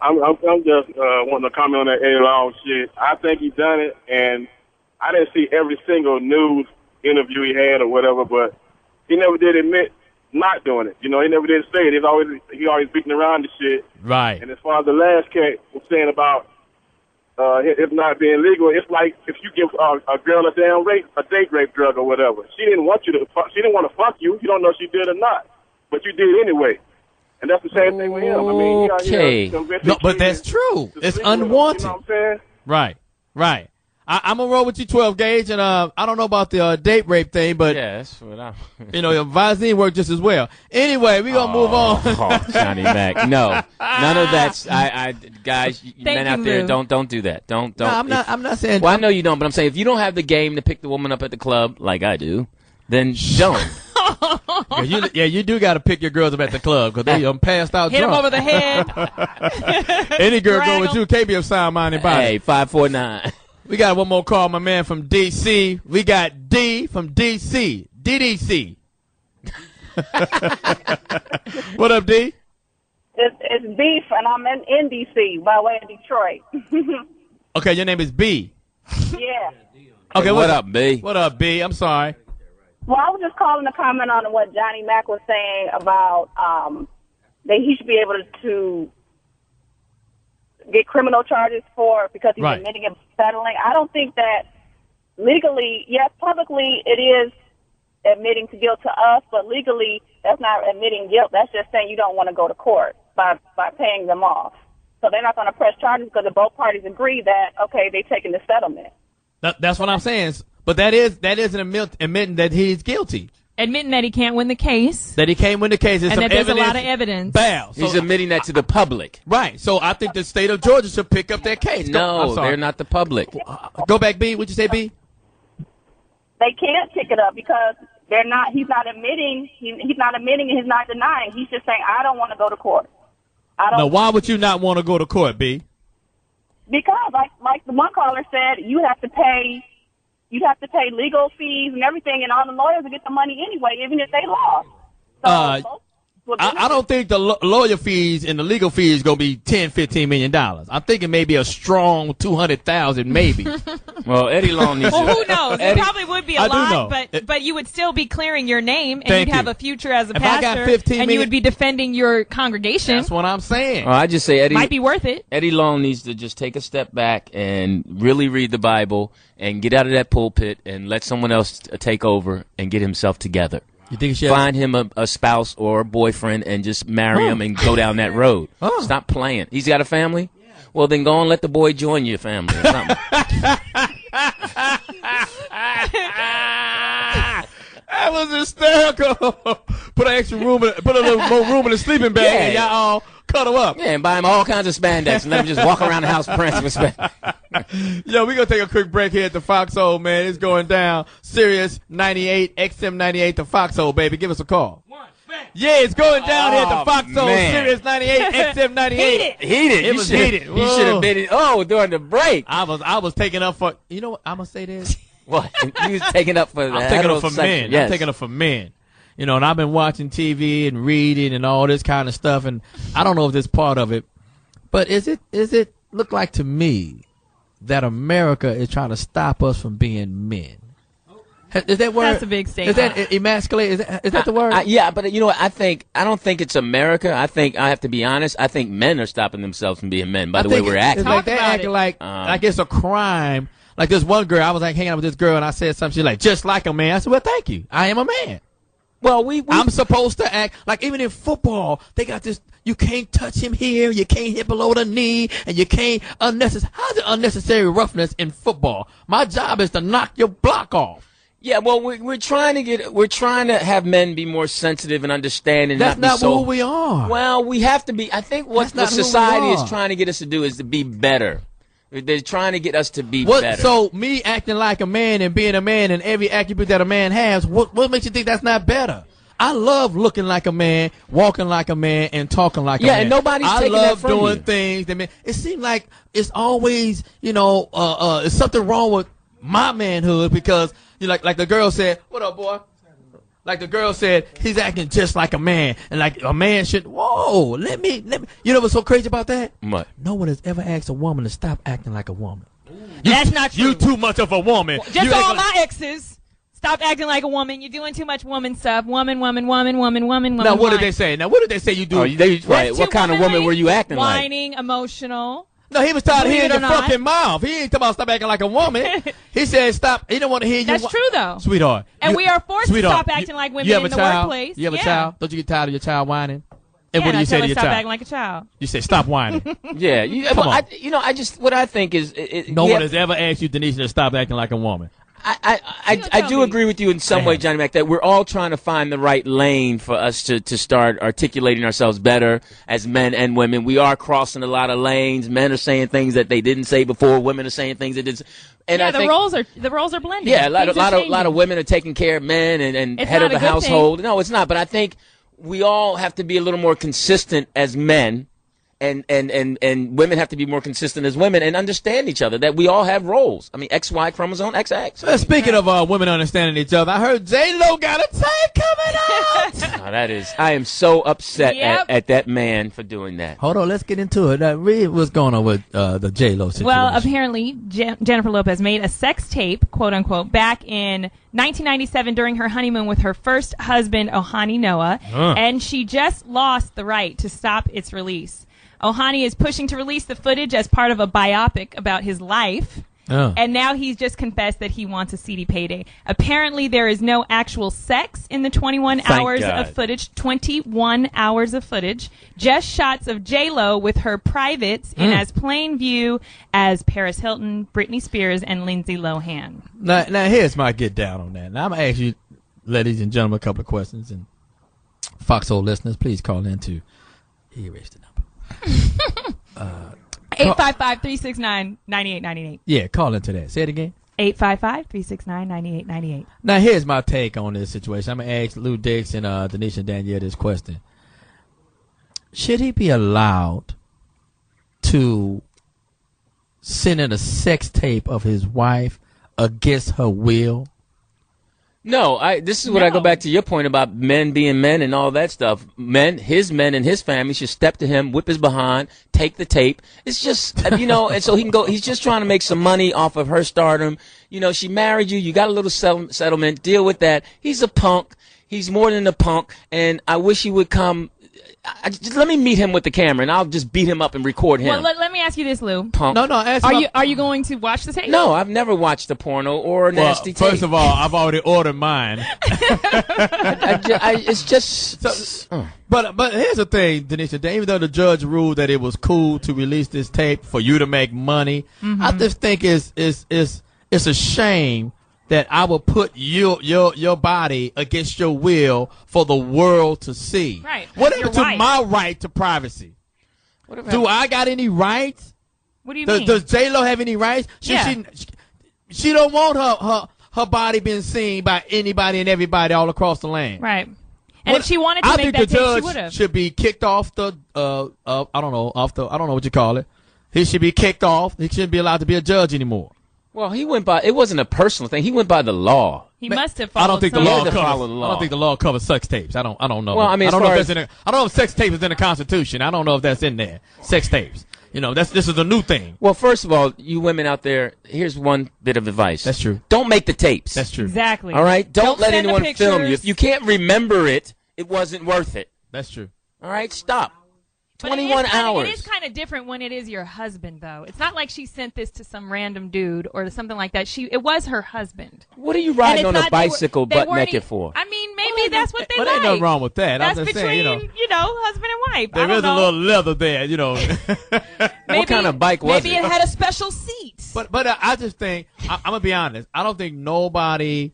I'm I'm, I'm just uh, wanting to comment on that Eddie Long shit. I think he done it, and I didn't see every single news interview he had or whatever, but he never did admit not doing it. You know, he never did say it. He's always he always beating around the shit. Right. And as far as the last cat was saying about uh, it not being legal, it's like if you give uh, a girl a damn rape, a date rape drug or whatever. She didn't want you to. Fuck, she didn't want to fuck you. You don't know if she did or not, but you did anyway. And that's the same thing with him. I mean, he out here Okay. convincing No, but that's true. It's sleep with him, unwanted. You know what I'm saying? Right. Right. I, I'm gonna roll with you, 12 gauge, and uh, I don't know about the uh, date rape thing, but Yeah, that's what I'm. you know, Visine worked just as well. Anyway, we gonna move on. oh, Johnny Mac. No, none of that's. I, I guys, Thank men you, out there, Lou. don't don't do that. Don't don't. No, I'm not. I'm not saying. well, I know you don't, but I'm saying if you don't have the game to pick the woman up at the club like I do, then don't. yeah, you, yeah, you do got to pick your girls up at the club because they um, passed out Hit him drunk. over the head. Any girl Drag go with 'em. you can't be a sound minded body. Hey, five four nine. We got one more call, my man from DC. We got D from DC. DDC. what up, D? It's, it's beef, and I'm in, in D.C. by way of Detroit. Okay, your name is B. yeah. Okay, what what's- up, B? What up, B? I'm sorry. Well, I was just calling to comment on what Johnny Mack was saying about um, that he should be able to get criminal charges for because he's Right. admitting and settling. I don't think that legally, yes, publicly it is admitting to guilt to us, but legally that's not admitting guilt. That's just saying you don't want to go to court by by paying them off. So they're not going to press charges because the both parties agree that okay, they're taking the settlement. That, that's what I'm saying. But that is that is an admit, admitting that he's guilty. Admitting that he can't win the case. That he can't win the case. There's and some that there's evidence. a lot of evidence. Bow. So, He's admitting that to the public. right. So I think the state of Georgia should pick up that case. No, sorry. they're not the public. Uh, go back, B. What'd you say, B? they can't pick it up because they're not. He's not admitting. He, he's not admitting and he's not denying. He's just saying, "I don't want to go to court." I don't Now, why would you not want to go to court, B? because, like like the one caller said, you have to pay. You'd have to pay legal fees and everything, and all the lawyers will get the money anyway, even if they lost. Uh, I, I don't think the lo- lawyer fees and the legal fees gonna be 10, 15 million dollars. I'm thinking maybe a strong two hundred thousand, maybe. Well, Eddie Long needs Well, who knows? Eddie- it probably would be a I do lot, know. but but you would still be clearing your name, and you'd have you. a future as a If I pastor, got 15 and you would be defending your congregation. That's what I'm saying. Well, I just say Eddie Might be worth it. Eddie Long needs to just take a step back and really read the Bible and get out of that pulpit and let someone else uh, take over and get himself together. You think he should find him a, a spouse or a boyfriend and just marry Huh. him and go down that road? Stop playing. He's got a family. Well, then go and let the boy join your family or something. That was hysterical. put an extra room, in, put a little more room in the sleeping bag, and y'all all cuddle up. yeah, and buy him all kinds of spandex and let him just walk around the house prancing with spandex. Yo, we gonna take a quick break here at the Foxxhole, man. It's going down. Sirius 98, XM 98, the Foxxhole, baby. Give us a call. Yeah, it's going down here at the Oh, Foxxhole. Sirius 98, XM 98. Heated. Heated. It You was heated. you should have been. Oh, during the break. I was, I was taking up for. You know what? I'm gonna say this. What? You was taking up for I'm taking up for heterosexual- men. Yes. I'm taking up for men. You know, and I've been watching TV and reading and all this kind of stuff, and I don't know if this part of it, but is it is it look like to me that America is trying to stop us from being men? Is that word? That's a big Is that emasculate? Is that, is that the word? I, yeah, but you know what? I think I don't think it's America. I think I have to be honest. I think men are stopping themselves from being men by I the way we're acting. It's like they're acting like Um, like it's a crime. Like this one girl, I was like hanging out with this girl, and I said something. She's like, "Just like a man." I said, "Well, thank you. I am a man." Well, we, I'm supposed to act like even in football, they got this. You can't touch him here. You can't hit below the knee, and you can't unnecessary. How's it unnecessary roughness in football? My job is to knock your block off. Yeah, well, we're, we're trying to get, we're trying to have men be more sensitive and understanding. That's not, not be so, who we are. Well, we have to be. I think what, what society is trying to get us to do is to be better. They're trying to get us to be What? better. So me acting like a man and being a man and every attribute that a man has, what what makes you think that's not better? I love looking like a man, walking like a man, and talking like a man. Yeah, and nobody's I taking that love from doing you. things that man. It seems like it's always, you know, uh, uh, it's something wrong with my manhood because you like like the girl said, "What up, boy?" Like the girl said, he's acting just like a man, and like a man should. Whoa, let me, let me. You know what's so crazy about that? What? No one has ever asked a woman to stop acting like a woman. That's not true. You too much of a woman. Just You act all like- my exes. Stop acting like a woman. You're doing too much woman stuff. Woman, woman, woman, woman, woman, woman. Now, what did they say? Now, what did they say you do? Oh, they, right. What kind of woman were you acting like? Whining, emotional. No, he was tired of hearing it your not. fucking mouth. He ain't talking about stop acting like a woman. he said stop. He don't want to hear you. That's whi- true, though. Sweetheart. And You- we are forced to stop acting like women you have in a the child? workplace. You have a child? Don't you get tired of your child whining? And yeah, what do and I you say to your stop child? acting like a child. You say stop whining. Yeah, you, Come well, on. I, you know, I just what I think is it, it- no we one have- has ever asked you, Denisha, to stop acting like a woman. I, I, I, I do agree with you in some way, Johnny Mac, that we're all trying to find the right lane for us to, to start articulating ourselves better as men and women. We are crossing a lot of lanes. Men are saying things that they didn't say before. Women are saying things that didn't. And yeah, I the think, roles are the roles are blending. yeah, a lot, a lot of, changing. lot of women are taking care of men and, and It's head of the a good thing. household. No, it's not. But I think we all have to be a little more consistent as men. And, and, and, and women have to be more consistent as women and understand each other that we all have roles. I mean, XY chromosome, XX. Uh, speaking of uh, women understanding each other, I heard J Lo got a tape coming out. Oh, that is, I am so upset Yep. at, at that man for doing that. Hold on, let's get into it. Uh, read what's going on with uh, the J Lo situation. Well, apparently Je- Jennifer Lopez made a sex tape, quote unquote, back in 1997 during her honeymoon with her first husband, Ojani Noa, Huh. and she just lost the right to stop its release. Ojani is pushing to release the footage as part of a biopic about his life. Oh. And now he's just confessed that he wants a CD payday. Apparently, there is no actual sex in the 21 Thank hours God. of footage. 21 hours of footage. Just shots of J Lo with her privates in Mm. as plain view as Paris Hilton, Britney Spears, and Lindsay Lohan. Now, now here's my get down on that. Now I'm gonna ask you, ladies and gentlemen, a couple of questions, and Foxxhole listeners, please call in to. He erased the. Uh, 855 369 9898. yeah, call into that. Say it again. 855 369 9898. Now here's my take on this situation. I'm gonna ask Lou Dix and uh, Denisha and Danielle this question: Should he be allowed to send in a sex tape of his wife against her will? No, I. This is what I go back to your point about men being men and all that stuff. Men, his men and his family should step to him, whip his behind, take the tape. It's just uh, you know, and so he can go. He's just trying to make some money off of her stardom. You know, she married you. You got a little settle- settlement. Deal with that. He's a punk. He's more than a punk, and I wish he would come. I, I- just let me meet him with the camera, and I'll just beat him up and record him. Well, let, let me ask you this, Lou. Punk. No, no. Ask Are my- you are you going to watch the tape? No, I've never watched a porno or a Well, nasty tape. first of all, I've already ordered mine. I ju- I- it's just. But but here's the thing, Denisha. Even though the judge ruled that it was cool to release this tape for you to make money, Mm-hmm. I just think it's it's it's it's a shame that I will put your your your body against your will for the world to see. Right. What happened to wife. my right to privacy? Do I got any rights? What do you does, mean? Does J Lo have any rights? Should Yeah. she she don't want her her her body being seen by anybody and everybody all across the land. Right. And What- if she wanted to I make think that the she judge would have. should be kicked off the uh, uh I don't know off the I don't know what you call it. He should be kicked off. He shouldn't be allowed to be a judge anymore. Well, he went by. It wasn't a personal thing. He went by the law. He must have I don't think the law had covers. follow the law. I don't think the law covers sex tapes. I don't. I don't know. Well, I mean, I don't know if that's in. A, I don't know if sex tapes is in the Constitution. I don't know if that's in there. Sex tapes. You know, that's this is a new thing. Well, first of all, you women out there, here's one bit of advice. That's true. Don't make the tapes. That's true. Exactly. All right. Don't, Don't let anyone film you. If you can't remember it, it wasn't worth it. That's true. All right. Stop. But it is 21 kinda- hours. It is kind of different when it is your husband, though. It's not like she sent this to some random dude or something like that. She, it was her husband. What are you riding on a not- they were- bicycle they butt weren't naked e- for? I mean, maybe that's what they But like. ain't nothing wrong with that. That's I'm just between saying, you know, you know, husband and wife. I there don't is a little leather there. You know. Maybe- kind of bike was maybe it? Maybe it had a special seat. But but uh, I just think I, I'm gonna be honest. I don't think nobody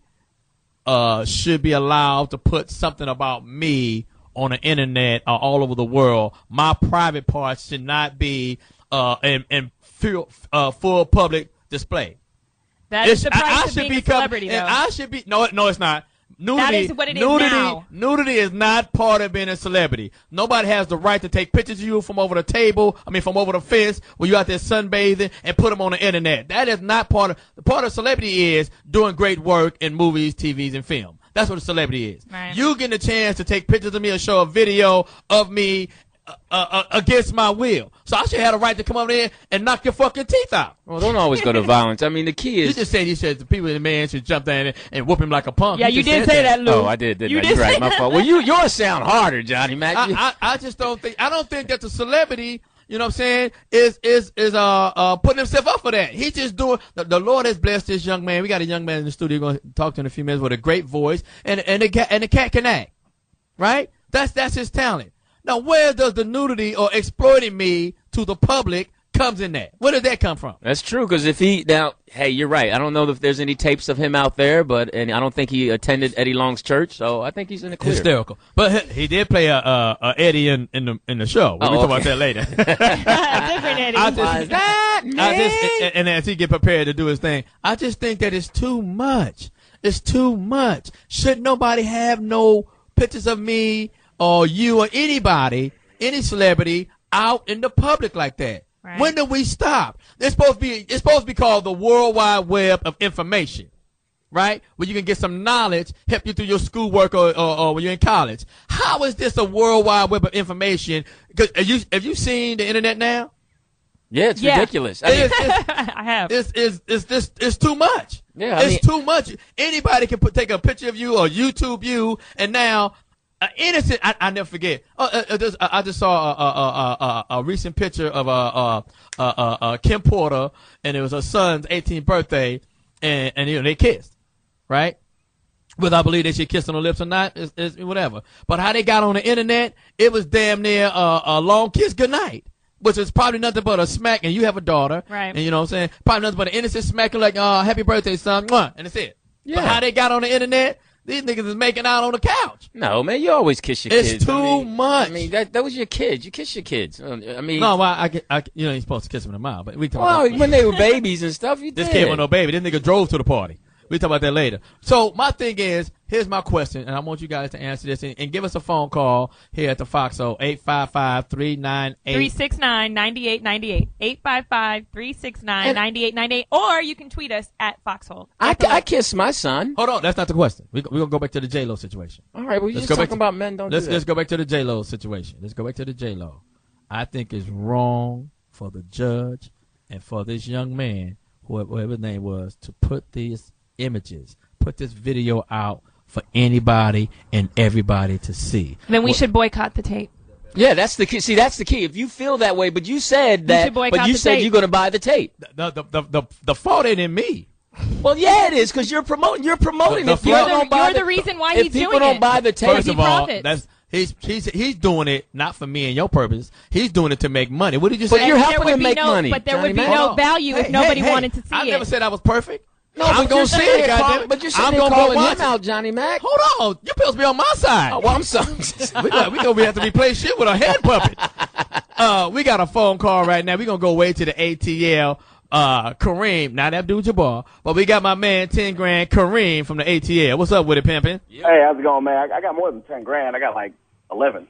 uh should be allowed to put something about me on the internet or all over the world. My private parts should not be uh in, in full, uh, full public display. That is It's- the price I, I of should being be a celebrity, though. I should be no no it's not. Nudity, is what it is nudity, nudity is not part of being a celebrity. Nobody has the right to take pictures of you from over the table. I mean, from over the fence when you're out there sunbathing and put them on the internet. That is not part of the part of celebrity is doing great work in movies, TVs, and film. That's what a celebrity is. Right. You getting a chance to take pictures of me or show a video of me uh, uh, against my will. So I should have the right to come over there and knock your fucking teeth out. Well, don't always go to violence. I mean, the key is You is. just said he said the people in the man should jump down and, and whoop him like a punk. Yeah, you just did said say that, Lou. Oh, I did, didn't You I? did You're right. My fault. Well, you yours sound harder, Johnny Mac. I, I, I just don't think I don't think that the celebrity, you know what I'm saying, is is is uh uh putting himself up for that. He's just doing the, the Lord has blessed this young man. We got a young man in the studio going to talk to in a few minutes with a great voice and and the cat and the cat can act. Right? That's that's his talent. Now, where does the nudity or exploiting me to the public comes in that? Where did that come from? That's true because if he now, hey, you're right. I don't know if there's any tapes of him out there, but and I don't think he attended Eddie Long's church, so I think he's in the clear. Hysterical. But he, he did play a, a, a Eddie in, in the in the show. We'll Oh, be talking okay. about that later. Different Eddie. I just- Why that, man? I just, and, and as he get prepared to do his thing, I just think that it's too much. It's too much. Should nobody have no pictures of me or you or anybody, any celebrity out in the public like that? Right. When do we stop? It's supposed to be. It's supposed to be called the World Wide Web of information, right? Where you can get some knowledge, help you through your schoolwork or, or, or when you're in college. How is this a World Wide Web of information? Because have you have you seen the internet now? Yeah, it's Yeah. ridiculous. I mean, It's, it's, I have. it's, it's, it's, this, it's too much. Yeah, I it's mean- too much. Anybody can put, take a picture of you or YouTube you, and now, uh, innocent, I, I never forget. Uh, uh, uh, this, I just saw a, a, a, a, a recent picture of uh, Kim Porter, and it was her son's 18th birthday, and, and you know, they kissed, right? Whether I believe they should kiss on the lips or not is, is whatever. But how they got on the internet, it was damn near a, a long kiss goodnight, which is probably nothing but a smack. And you have a daughter, Right. And you know what I'm saying? Probably nothing but an innocent smack, like, uh, happy birthday, son, and that's it. But Yeah. how they got on the internet, these niggas is making out on the couch. no, man, you always kiss your It's kids. It's too I mean, much. I mean, that that was your kids. You kiss your kids. Uh, I mean, No, well, I, I, you know, you're supposed to kiss them in the mouth, but we talk well, about when they were babies and stuff, you This did. kid was no baby. This nigga drove to the party. We talk about that later. So my thing is, here's my question, and I want you guys to answer this and, and give us a phone call here at the Foxxhole, 855-398. 369 9898. 855 369 9898. Or you can tweet us at Foxxhole. I, I kiss my son. Hold on, that's not the question. We, we're going to go back to the J-Lo situation. All right, well, you're just go talking to- about men. Don't Let's, do let's go back to the J-Lo situation. Let's go back to the J-Lo. I think it's wrong for the judge and for this young man, whoever, whoever his name was, to put these images, put this video out for anybody and everybody to see. Then we Well, should boycott the tape. Yeah, that's the key. See, that's the key. If you feel that way, but you said that, should but you said tape. you're going to buy the tape. The, the, the, the, the fault ain't in me. Well, yeah, it is because you're promoting. You're promoting. The- if the people You're the, don't buy you're the reason why if he's people doing don't it. buy the tape, First he of all, that's he's he's he's doing it not for me and your purpose. He's doing it to make money. What did you But say? you're helping there would him be make no, money, But there Johnny would be Mac. no value Hey, if nobody hey, hey, wanted to see I it. I never said I was perfect. No, I'm gonna you're see it, goddamn but you're I'm there gonna go calling watch him out, Johnny Mac. Hold on, you're supposed to be on my side. Oh, well, I'm sorry. we got, we gonna be have to replace shit with a hand puppet. Uh, we got a phone call right now. We're gonna go way to the ATL. Uh, Kareem, not Abdul-Jabbar, but we got my man Ten Grand Kareem from the ATL. What's up with it, pimpin'? Hey, how's it going, man? I, I got more than ten grand. I got like eleven.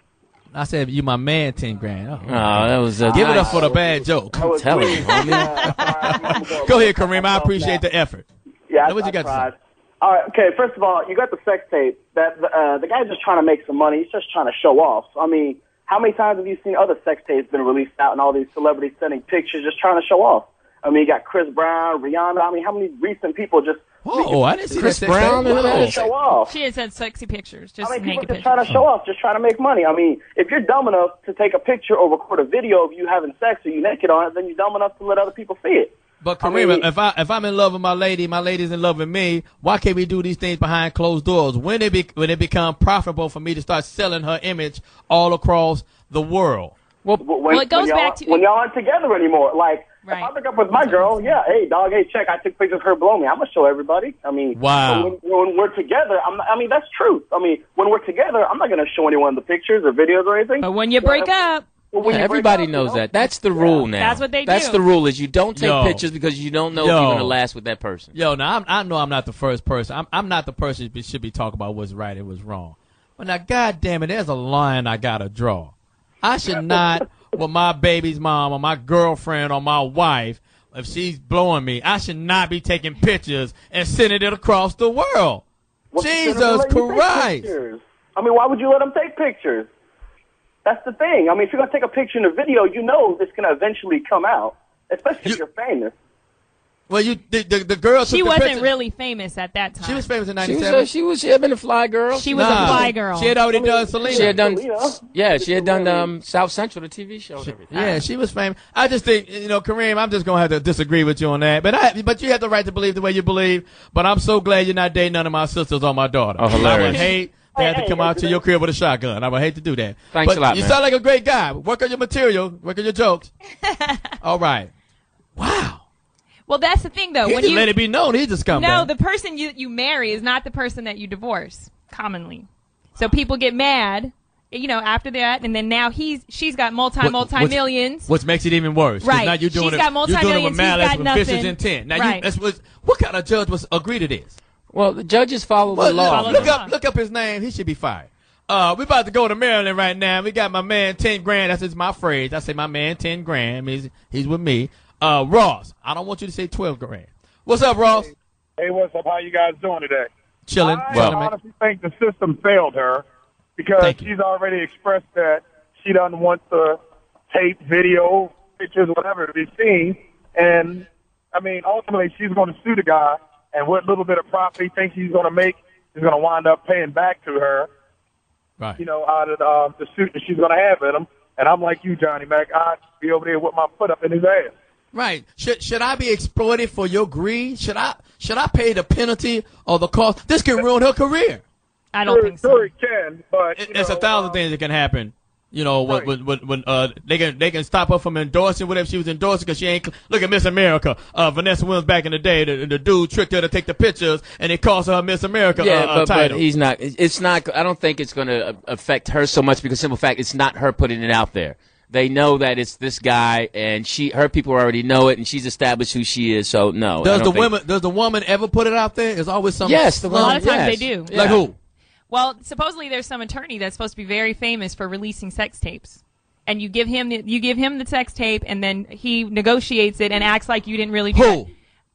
I said you my man Ten Grand. Oh, Oh, that was uh, Give it up for the bad joke. I was telling you, homie. Yeah, all right, I'm gonna Go ahead, Kareem. I appreciate the effort. Yeah, I, What you I got to say? All right, okay. First of all, you got the sex tape. That uh, the guy's just trying to make some money. He's just trying to show off. I mean, how many times have you seen other sex tapes been released out and all these celebrities sending pictures just trying to show off? I mean, you got Chris Brown, Rihanna. I mean, how many recent people just Oh, I didn't see Chris that. Brown and Whoa. that. show off? She has had sexy pictures, just How many people naked just trying to show off, just trying to make money? I mean, if you're dumb enough to take a picture or record a video of you having sex or you naked on it, then you're dumb enough to let other people see it. But I Kareem, mean- if I if I'm in love with my lady, my lady's in love with me. Why can't we do these things behind closed doors? When it be, when it become profitable for me to start selling her image all across the world? When, Well, it goes when y'all, back to- when y'all aren't together anymore. Like, Right. if I break up with my girl, yeah, hey, dog, hey, check, I took pictures of her below me. I'm gonna show everybody. I mean, Wow. When, when we're together, I'm, not- I mean, that's truth. I mean, when we're together, I'm not gonna show anyone the pictures or videos or anything. But when you break up, Well, Yeah, everybody up, you knows know? that. That's the rule now. That's what they do. That's the rule is you don't take Yo. pictures because you don't know if you're gonna last with that person. Yo, now I'm, I know I'm not the first person. I'm, I'm not the person that should be talking about what's right and what's wrong. But now, God damn it, there's a line I gotta draw. I should not, with my baby's mom or my girlfriend or my wife, if she's blowing me, I should not be taking pictures and sending it across the world. What's the sense of Jesus you Christ! I mean, why would you let them take pictures? That's the thing. I mean, if you're gonna take a picture in a video, you know it's gonna eventually come out, especially if you're famous. Well, you the the, the girl she wasn't picture. really famous at that time. She was famous in '97. She was, '97. a, she was. She had been a fly girl. She was Nah. a fly girl. She had already done Selena. She had done. Selena. Yeah, she had done um, South Central, the TV show. and everything. Yeah, she was famous. I just think, you know, Kareem, I'm just gonna have to disagree with you on that. But I, but you have the right to believe the way you believe. But I'm so glad you're not dating none of my sisters or my daughter. Oh, hilarious. I would hate they had to come hey, out to your crib with a shotgun. I would hate to do that. Thanks but a lot, You man. sound like a great guy. Work on your material. Work on your jokes. All right. Well, that's the thing, though. He when just you let it be known he's a scumbag. no, the person you you marry is not the person that you divorce commonly. So people get mad, you know, after that, and then now he's she's got multi What- multi what's- millions. Which makes it even worse. Right. Now you're doing She's it. got you're doing it multi-millions, with he's malice, got with vicious nothing. intent. Now you, Right. that's what, what kind of judge was agree to this? Well, the judges follow Well, the law. look, look up, look up his name. He should be fired. Uh, we about to go to Maryland right now. We got my man ten grand. That's just my phrase. I say my man ten grand. He's he's with me. Uh, Ross. I don't want you to say twelve grand. What's up, Ross? Hey, what's up? How you guys doing today? Chilling. I man. honestly think the system failed her because she's already expressed that she doesn't want the tape, video, pictures, whatever to be seen. And I mean, ultimately, she's going to sue the guy, and what little bit of profit he thinks he's going to make is going to wind up paying back to her. Right. You know, out of um, the suit that she's going to have in him. And I'm like you, Johnny Mac. I'd be over there with my foot up in his ass. Right. Should should I be exploited for your greed? Should I should I pay the penalty or the cost? This can ruin her career. I don't think so. Sure, it can, but It- it's a thousand things that can happen. You know, when, when, when, when uh, they can they can stop her from endorsing whatever she was endorsing because she ain't. Look at Miss America. Uh, Vanessa Williams back in the day, the, the dude tricked her to take the pictures, and it cost her a Miss America yeah, uh, but, but title. he's not. It's not. I don't think it's going to affect her so much because simple fact, it's not her putting it out there. They know that it's this guy, and she, her people already know it, and she's established who she is. So no. Does the think- women does the woman ever put it out there? There's always some. Yes, the woman, a lot of times yes. they do. Like who? Well, supposedly there's some attorney that's supposed to be very famous for releasing sex tapes. And you give him the, you give him the sex tape, and then he negotiates it and acts like you didn't really do Who? it.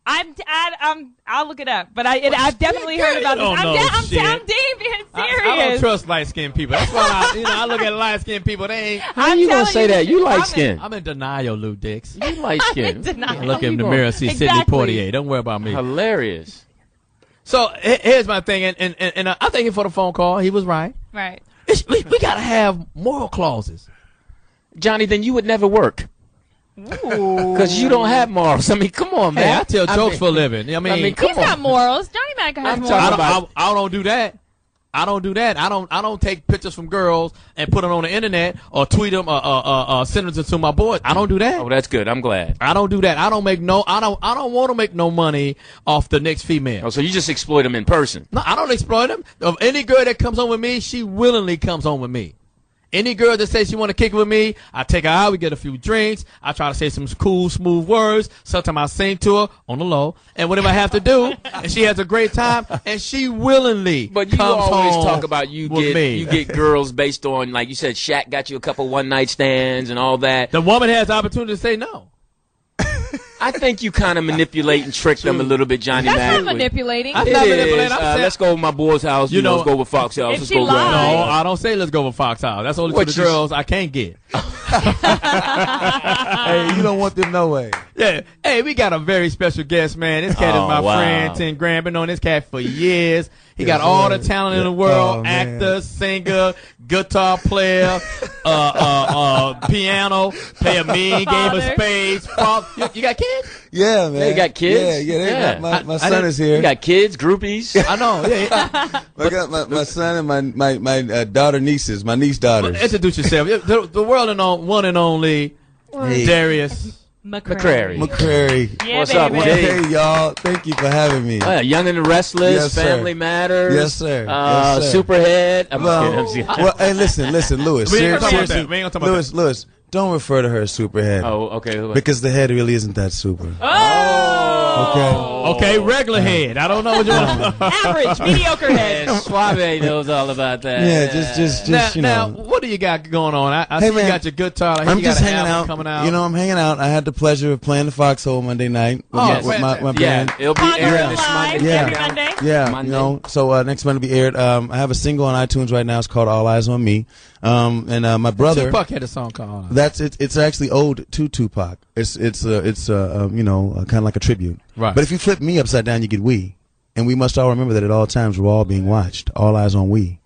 I'm, I, I'm, I'll look it up, but I, it, I've definitely heard about this. don't I'm, know de- I'm, shit. I'm dead being serious. I, I don't trust light skinned people. That's why I, you know I look at light skinned people. They ain't. How you gonna say that? You light skinned. I'm in denial, Lou Dix. You light skinned. denial. I look in you the gonna- mirror, see Sidney Exactly. Poitier. Don't worry about me. Hilarious. So here's my thing, and and, and, and uh, I thank him for the phone call. He was right. Right. It's- we, we gotta have moral clauses. Johnny, then you would never work because you don't have morals. I mean, come on, man. Hey, I tell jokes mean- for a living. I mean, I mean, come He's on. got morals. Johnny Mac has I'm morals. I don't, I, I don't do that. I don't do that. I don't. I don't take pictures from girls and put them on the internet or tweet them or, or, or, or send them to my boys. I don't do that. Oh, that's good. I'm glad. I don't do that. I don't make no. I don't. I don't want to make no money off the next female. Oh, so you just exploit them in person. No, I don't exploit them. Of any girl that comes on with me, she willingly comes on with me. Any girl that says she want to kick it with me, I take her out. We get a few drinks. I try to say some cool, smooth words. Sometimes I sing to her on the low, and whatever I have to do, and she has a great time, and she willingly. But you comes always talk about you get me. you get girls based on like you said. Shaq got you a couple one night stands and all that. The woman has the opportunity to say no. I think you kind of manipulate and trick them a little bit, Johnny That's Mac. not manipulating. I'm It not is. manipulating. I'm Uh, saying- let's go with my boy's house. You, You know, know- let's go with Fox house. If Let's she go lies- around. No, I don't say let's go with Fox House. That's only What to the you- girls I can't get. hey, you don't want them no way. Yeah. Hey, we got a very special guest, man. This cat Oh, is my wow. friend, Ten Grand. Been on this cat for years. He got Yes, all sir. the talent in the world: Oh, man. actor, singer, guitar player, uh, uh, uh, piano, play a mean game of spades. Fa- You, you got kids? Yeah, man. They got kids? Yeah, yeah. Yeah. Got, my my I- I son didn't- is here. You got kids, groupies. I know. Yeah. yeah. I got my, my son and my my my uh, daughter nieces, my niece But daughters. introduce yourself. The, the world and on, one and only Hey. Darius. McCrary. McCrary. Yeah, What's baby. up, Jay? Hey y'all, thank you for having me. Uh, Young and the Restless, Yes, sir. Family Matters. Yes, sir. Uh, Yes, sir. Superhead. I'm Well, just kidding. I'm just- well, hey, listen, listen, Lewis. We ain't gonna talk about seriously, that. We ain't gonna talk about Lewis, Lewis, don't refer to her as Superhead. oh, okay. Because the head really isn't that super. Oh! Okay, regular head. I don't know what you want. Average, mediocre head. Yeah, Suave knows all about that. Yeah, just, just, now, just, you now, what do you got going on? I, I Hey, see man, you got your guitar. I I'm you just an hanging out. coming out. You know, I'm hanging out. I had the pleasure of playing the Foxxhole Monday night with, Oh, my, with my, my Yeah, it'll be On airing this Monday. Yeah. every Monday. Yeah, Monday. you know. So uh, next Monday will be aired. Um, I have a single on iTunes right now. It's called All Eyes on Me. Um, and uh, my brother. Tupac had a song called. That's it. It's actually ode to Tupac. It's it's uh, it's uh, um, you know uh, kind of like a tribute. Right. But if you flip me upside down, you get we, and we must all remember that at all times we're all being watched. All eyes on we.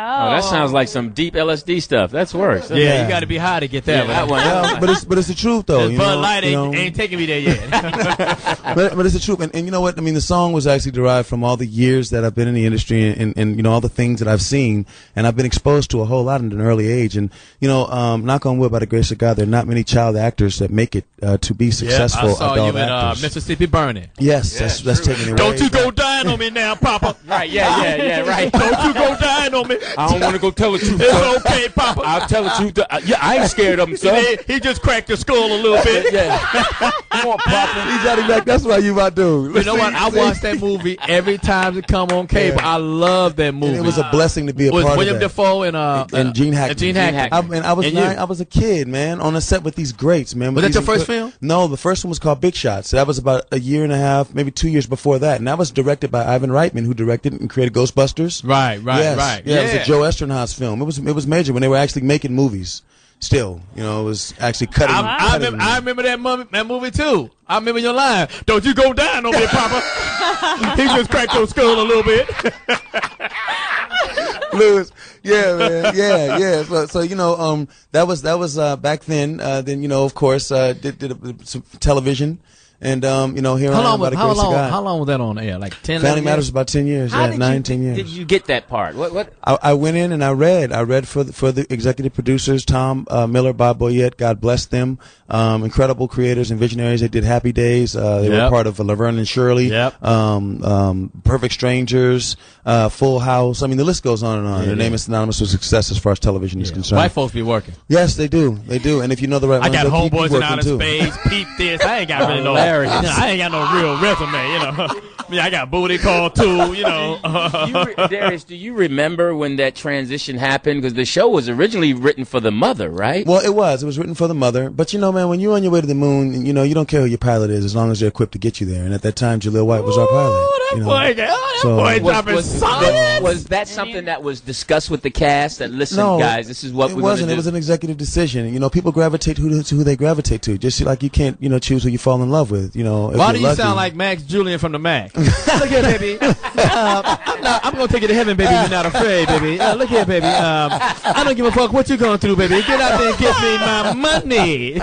Oh, that sounds like some deep LSD stuff. That's worse. Yeah, you got to be high to get that Yeah, one. that one. Yeah, but it's but it's the truth though. This you Bud know, Light you ain't, know. ain't taking me there yet. but, but it's the truth. And, and you know what? I mean, the song was actually derived from all the years that I've been in the industry and, and, and, you know, all the things that I've seen. And I've been exposed to a whole lot at an early age. And, you know, um, knock on wood, by the grace of God, there are not many child actors that make it uh, to be successful Yeah, I saw adult you in uh. Mississippi Burning. yes, that's, that's taking it Don't way you go dying on me now, Papa. Right, yeah, yeah, yeah, right. Don't you go dying on me. I don't want to go tell the truth. It's okay, Papa. I'll tell the truth. Uh, Yeah, I ain't scared of him, son. He, he just cracked your skull a little bit. yeah. Come on, Papa. He's Johnny Mac. That's why you my dude. You know what? I watch that movie every time it come on cable. I love that movie. And it was a blessing to be a was part William of that. Dafoe and uh and Gene Hackman. and Gene Hackman. I, and I was And you. nine, I was a kid, man, on a set with these greats, man. Was that your first incre- film? No, the first one was called Big Shots. That was about a year and a half, maybe two years before that, and that was directed by Ivan Reitman, who directed and created Ghostbusters. Right, right, Yes. right. Yeah, it was a Joe Eszterhas film. It was it was major when they were actually making movies. Still, you know, it was actually cutting. I, I, cutting- remember, I remember that movie, that movie too. I remember your line. Don't you go down on me, Papa. he just cracked your skull a little bit. Lewis. Yeah, man. Yeah, yeah. So, so you know, um, that was that was uh, back then. Uh, then you know, of course, uh, did, did a, some television, and um, you know, here How I am long, was, how, long, God. how long was that on air? Like 10 Family Matters years? about ten years. How yeah, nine, you, ten years. Did you get that part? What? What? I, I went in and I read. I read for the, for the executive producers, Tom uh, Miller, Bob Boyett. God bless them. Um, incredible creators and visionaries. They did Happy Days. Uh, they were part of Laverne and Shirley. Yep. Um, um, Perfect Strangers. Uh, Full House. I mean, the list goes on and on. Yeah, Their it name is. synonymous with success as far as television is concerned. White folks be working. Yes, they do. They do. And if you know the right I ones, got they'll keep you homeboys in outer space. Peep this. I ain't got really no. Hilarious. You know, I ain't got no real resume. You know, I mean, I got booty call too. You know. you re- Darius, do you remember when that transition happened? Because the show was originally written for the mother, right? Well, it was. It was written for the mother. But you know, man, when you're on your way to the moon, you know, you don't care who your pilot is as long as they're equipped to get you there. And at that time, Jaleel White was our pilot. you know. boy, oh, that So- boy was, dropping was, science. that, was that something that was discussed with the cast? That listen, No, guys, this is what it we're wasn't. going It was an executive decision. You know, people gravitate who to who they gravitate to. Just like you can't, you know, choose who you fall in love with. You know, if Why you're do you lucky. sound like Max Julien from the Mac? look here, baby. Um, I'm, not, I'm gonna take you to heaven, baby. You're not afraid, baby. Uh, look here, baby. Um, I don't give a fuck what you're going through, baby. Get out there and give me my money.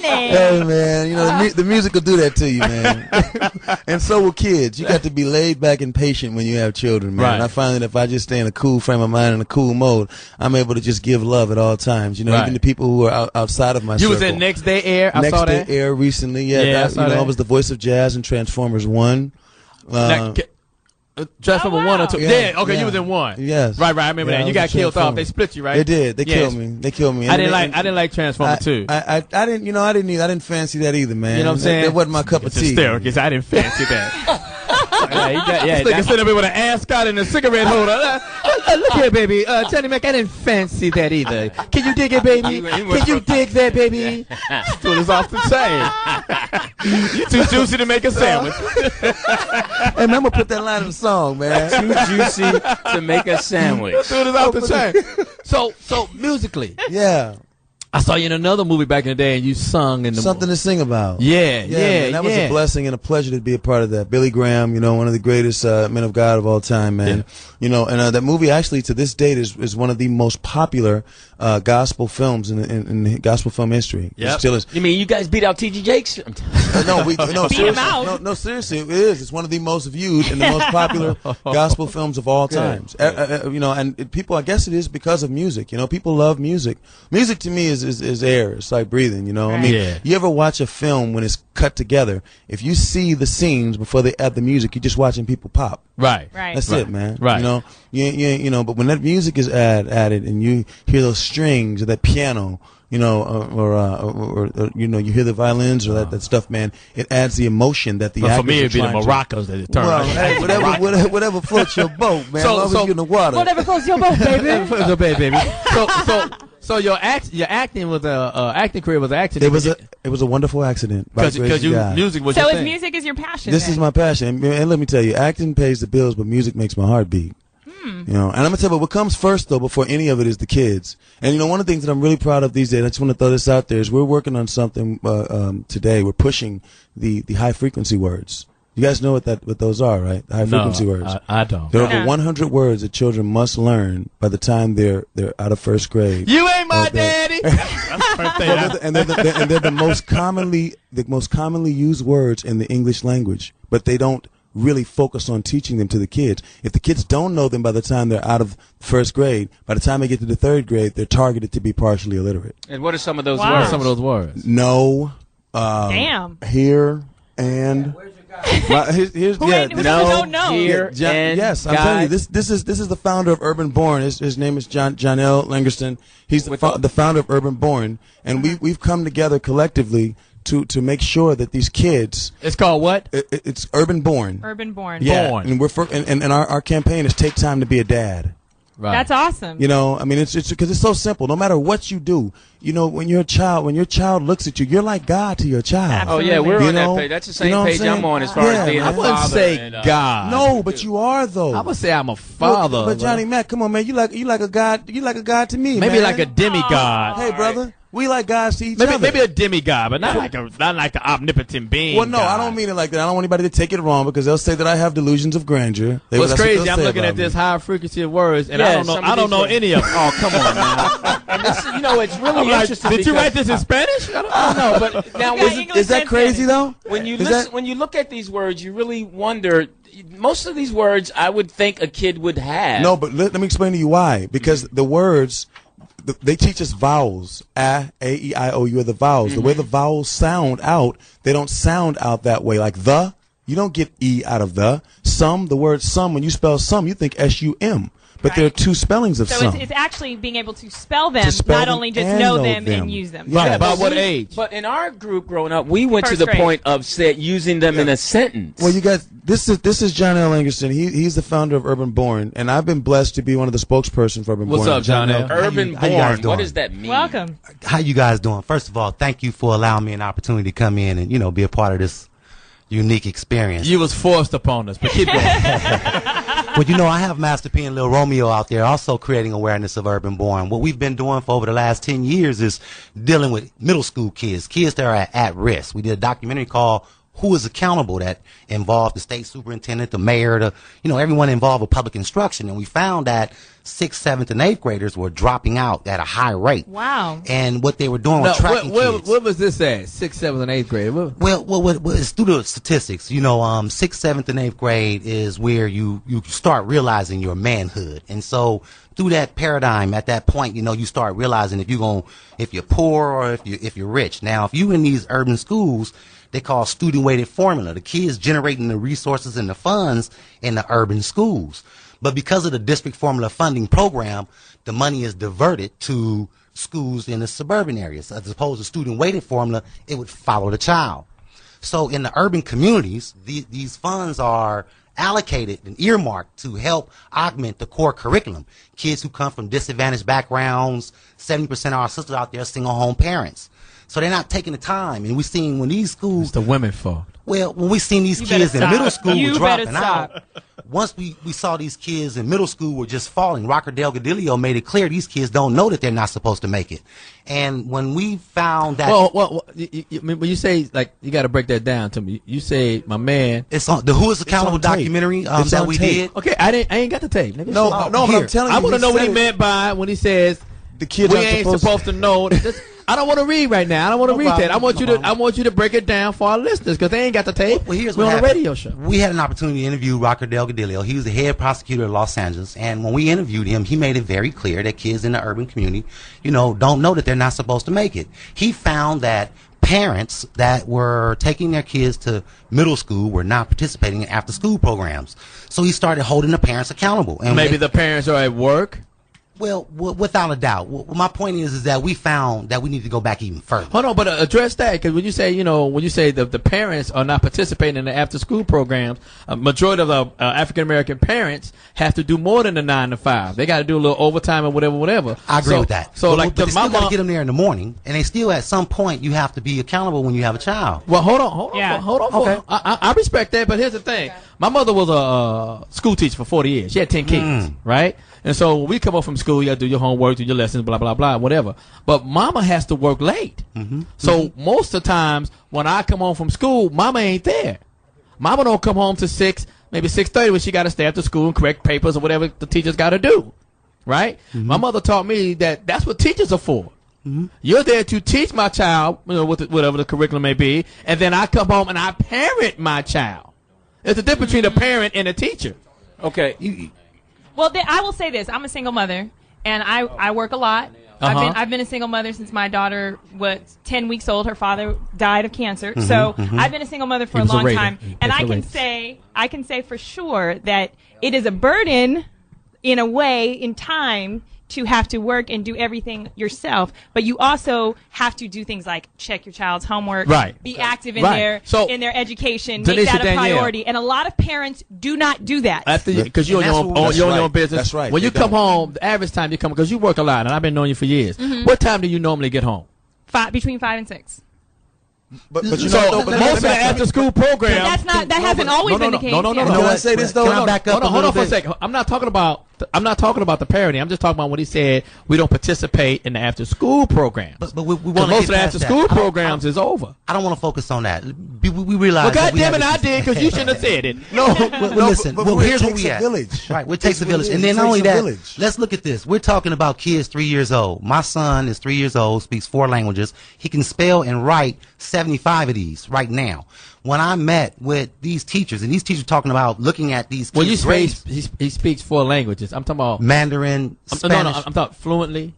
Hey man, you know the, mu- the music will do that to you, man. and so will kids. You got to be laid back and patient when you have children, man. Right. And I find that if I just stay in a cool frame of mind and a cool mode, I'm able to just give love at all times. You know, Right. even the people who are out, outside of my You circle. was in Next Day Air. I Next saw Day that. Air recently. Yeah, Yeah, I that, saw you know, that. I was the voice of Jazz in Transformers One. Uh, Now, ca- uh, Transformer one or two. Yeah, Yeah, okay, yeah. you was in one. Yes. Right, right. I remember Yeah, that. I You got killed off. They split you, right? They did. They killed me. They killed me. I didn't they- like. and- I didn't like Transformer I, two. I, I, I didn't, you know, I didn't, I didn't fancy that either, man. You know what I'm saying? That, wasn't my cup It's of tea. hysterical. 'cause I didn't fancy that. yeah, he got, yeah, This nigga that- sitting up here with an ascot and a cigarette holder. Uh, uh, look here, baby. Uh, Johnny Mac, I didn't fancy that either. Can you dig it, baby? Can you dig that, baby? Stood us off the chain. you too juicy to make a sandwich. hey, man, I'm gonna put that line in the song, man. Too juicy to make a sandwich. Stood us off the chain. So, so musically, Yeah, I saw you in another movie back in the day, and you sung in the something to sing about. Yeah, Yeah, yeah, man, that was a blessing and a pleasure to be a part of that. Billy Graham, you know, one of the greatest uh, men of God of all time, man. You know, and uh, that movie actually to this date is, is one of the most popular uh, gospel films in, in, in gospel film history. It Yep. still is. You mean you guys beat out T.D. Jakes? No, we, no, Beat 'em seriously, out. no, no, seriously, it is. It's one of the most viewed and the most popular gospel films of all times. Uh, uh, uh, you know, and it, people, I guess it is because of music. You know, people love music. Music to me is is, is air. It's like breathing. You know, I mean, Yeah. you ever watch a film when it's cut together? If you see the scenes before they add the music, you're just watching people pop. Right. Right. That's Right. it, man. Right. You know, you, you, you know, but when that music is add, added and you hear those strings or that piano, you know, or, or, uh, or, or, or, you know, you hear the violins or that, that stuff, man, it adds the emotion that the But for me, it'd be the trying to- maracas that it turned. Well, hey, whatever, whatever, whatever floats your boat, man. So- as long as so- you're in the water. Whatever floats your boat, baby. so, baby. So, so, so your act, your acting was a uh, acting career was an accident. It was a, it was a wonderful accident. because grace you God. music was so your if thing. music is your passion, This then. is my passion, and, and let me tell you, acting pays the bills, but music makes my heart beat. Hmm. You know, and I'm gonna tell you what comes first though, before any of it, is the kids. And you know, one of the things that I'm really proud of these days, I just want to throw this out there, is we're working on something uh, um, today. We're pushing the the high frequency words. You guys know what that what those are, right? The high No, frequency words. I- I don't. There are No. over 100 words that children must learn by the time they're they're out of first grade. You ain't my Or daddy. That's. Well, they're the- and they're, the, they're- and they're the most commonly the most commonly used words in the English language, but they don't really focus on teaching them to the kids. If the kids don't know them by the time they're out of first grade, by the time they get to the third grade, they're targeted to be partially illiterate. And what are some of those Wow. words? Some of those words. No, um, Damn. here and. My- here's, here's, Who yeah, ain't- this- who don't know? here, Ja- and yes, I'm telling you, this this is this is the founder of Urban Born. His, his name is John Janelle Langerston. He's the, fo- the founder of Urban Born, and we we've come together collectively to to make sure that these kids. It's called what? It, it- it's Urban Born. Urban born. Yeah, Born. and we're for, and, and, and our, our campaign is take time to be a dad. Right. That's awesome. You know, I mean, it's it's because it's so simple. No matter what you do, you know, when you're child, when your child looks at you, you're like God to your child. Oh yeah, we're You on know? that page. That's the You same know what I'm page I'm on as far Yeah, as being man. a I wouldn't father. say and, uh, God. No, but you are though. I would say I'm a Well, father. but Johnny Mac, come on, man, you like you like a god, you like a god to me, maybe man. like a demigod. Hey, brother, we like gods to each Maybe other. maybe a demigod, but not like a not like the omnipotent being. well, no, I don't mean it like that. I don't want anybody to take it wrong because they'll say that I have delusions of grandeur. They- What's crazy? I'm looking about at this me. high frequency of words, and Yeah, I don't know. I don't know words- any of them. Oh come on now. and this, you know, it's really I'm like, interesting. did you write this in Spanish? I don't I don't know, but now is, Is that crazy Spanish. though? when you listen, that- when you look at these words, you really wonder. Most of these words, I would think a kid would have. No, but let, let me explain to you why. Because the words, the, they teach us vowels. A, A, E, I, O, U are the vowels. The way mm-hmm. the vowels sound out, they don't sound out that way. Like the, you don't get E out of the. Some, the word some, when you spell some, you think S, U, M. But there are two spellings of So some. it's, it's actually being able to spell them, To spell not only just know know them, them. and use them. Right. Yeah, about what age? But in our group growing up, we went to the grade. point of say, using them in a sentence. Well, you guys, this is this is John L. Langerston. He he's the founder of Urban Born, and I've been blessed to be one of the spokespersons for Urban What's Born. What's up, John L? Urban how you guys born. What does that mean? Welcome. How you guys doing? First of all, thank you for allowing me an opportunity to come in and you know be a part of this unique experience. You was forced upon us, but keep going. well, you know, I have Master P and Lil Romeo out there also creating awareness of Urban Born. What we've been doing for over the last 10 years is dealing with middle school kids, kids that are at, at risk. We did a documentary called Who is Accountable that involved the state superintendent, the mayor, the, you know, everyone involved with public instruction. And we found that sixth, seventh, and eighth graders were dropping out at a high rate. Wow. And what they were doing Now, was tracking where, where, kids. where was this at? Sixth, seventh, and eighth grade. What- Well, well, well, well, it's through the statistics. You know, um, sixth, seventh, and eighth grade is where you you start realizing your manhood, and so through that paradigm, at that point, you know, you start realizing if you're going, if you're poor or if you if you're rich. Now, if you in these urban schools, they call student weighted formula. The kids generating the resources and the funds in the urban schools, but because of the district formula funding program, the money is diverted to schools in the suburban areas. As opposed to student weighted formula, it would follow the child. So in the urban communities, the, these funds are allocated and earmarked to help augment the core curriculum. Kids who come from disadvantaged backgrounds, 70% of our sisters out there are single home parents. So they're not taking the time. And we've seen when these schools. It's the women fault. Well, when we seen these You kids in middle school You dropping stop. out, once we, we saw these kids in middle school were just falling, Rocky Delgadillo made it clear these kids don't know that they're not supposed to make it. And when we found that Well, well, well you, you, you- when you say like you got to break that down to me. You say my man. it's on the Who is Accountable documentary um, It's that we tape. did. Okay, I didn't. I ain't got the tape. nigga. No, Shit. no, but. I'm telling you, I want to know what he meant by when he says The kids we aren't ain't supposed supposed, to know. This- I don't want to read right now. I don't want to No read that. I want no you to. I want you to break it down for our listeners because they ain't got the tape. Well, here's We're what on a radio show. We had an opportunity to interview Rocky Delgadillo. He was the head prosecutor of Los Angeles, and when we interviewed him, he made it very clear that kids in the urban community, you know, don't know that they're not supposed to make it. He found that parents that were taking their kids to middle school were not participating in after school programs. So he started holding the parents accountable. And Maybe they- the parents are at work. Well, w- without a doubt. W- my point is, is that we found that we need to go back even further. Hold on, but uh, address that because when you say you know when you say the the parents are not participating in the after school programs, a majority of the uh, African American parents have to do more than the nine to five. They got to do a little overtime or whatever, whatever. I agree So- with that. So but, like but the, they still got to get them there in the morning, and they still at some point you have to be accountable when you have a child. Well, hold on, hold on, Yeah. hold on. Okay. I, I, I respect that, but here's the thing: my mother was a uh, school teacher for 40 years. She had 10 kids, Mm. right? And so when we come up from school, you got to do your homework, do your lessons, blah blah blah, whatever. But mama has to work late. Mm-hmm. So mm-hmm. most of the times when I come home from school, mama ain't there. Mama don't come home to six, maybe six thirty when she got to stay after school and correct papers or whatever the teachers got to do. Right? Mm-hmm. My mother taught me that that's what teachers are for. Mm-hmm. You're there to teach my child, you know, what the, whatever the curriculum may be, and then I come home and I parent my child. There's a difference between a parent and a teacher. Okay. Well, th- I will say this: I'm a single mother, and I I work a lot. I've Uh-huh. been I've been a single mother since my daughter was ten weeks old. Her father died of cancer, Mhm, so mhm. I've been a single mother for a was a long time, and I can say I can say for sure that it is a burden, in a way, in time. To have to work and do everything yourself, but you also have to do things like check your child's homework, Right. Be active in Right. their So, in their education, Denisha make that a Danielle. priority. And a lot of parents do not do that. After because you're on And your own, what- you're on your own business. That's right. When you They come don't. home, the average time you come because you work a lot, and I've been knowing you for years. Mhm. What time do you normally get home? Five, between five and six. But, but you So, know, no, but most of the after school program. That's not- that hasn't always no, no, been the case, No, no, no, no. Can I say this, though? Can I back up hold on, hold on for a second. I'm not talking about. I'm not talking about the parody. I'm just talking about what he said. We don't participate in the after school programs. But, but we, we 'Cause want most of the after school programs is over. I don't want to focus on that. We, we, we realize. Well, that we goddamn it, have I a- did because you shouldn't have said it. No, well, well, No, listen. but- well, but it here's where we a at. village. Right, it takes That's a village, and then not only that, village. let's look at this. We're talking about kids three years old. My son is three years old, speaks four languages. He can spell and write seventy-five of these right now. When I met with these teachers, and these teachers talking about looking at these When you kids' say grades, he, he speaks four languages, I'm talking about Mandarin, I'm, Spanish. no, no, I'm talking fluently.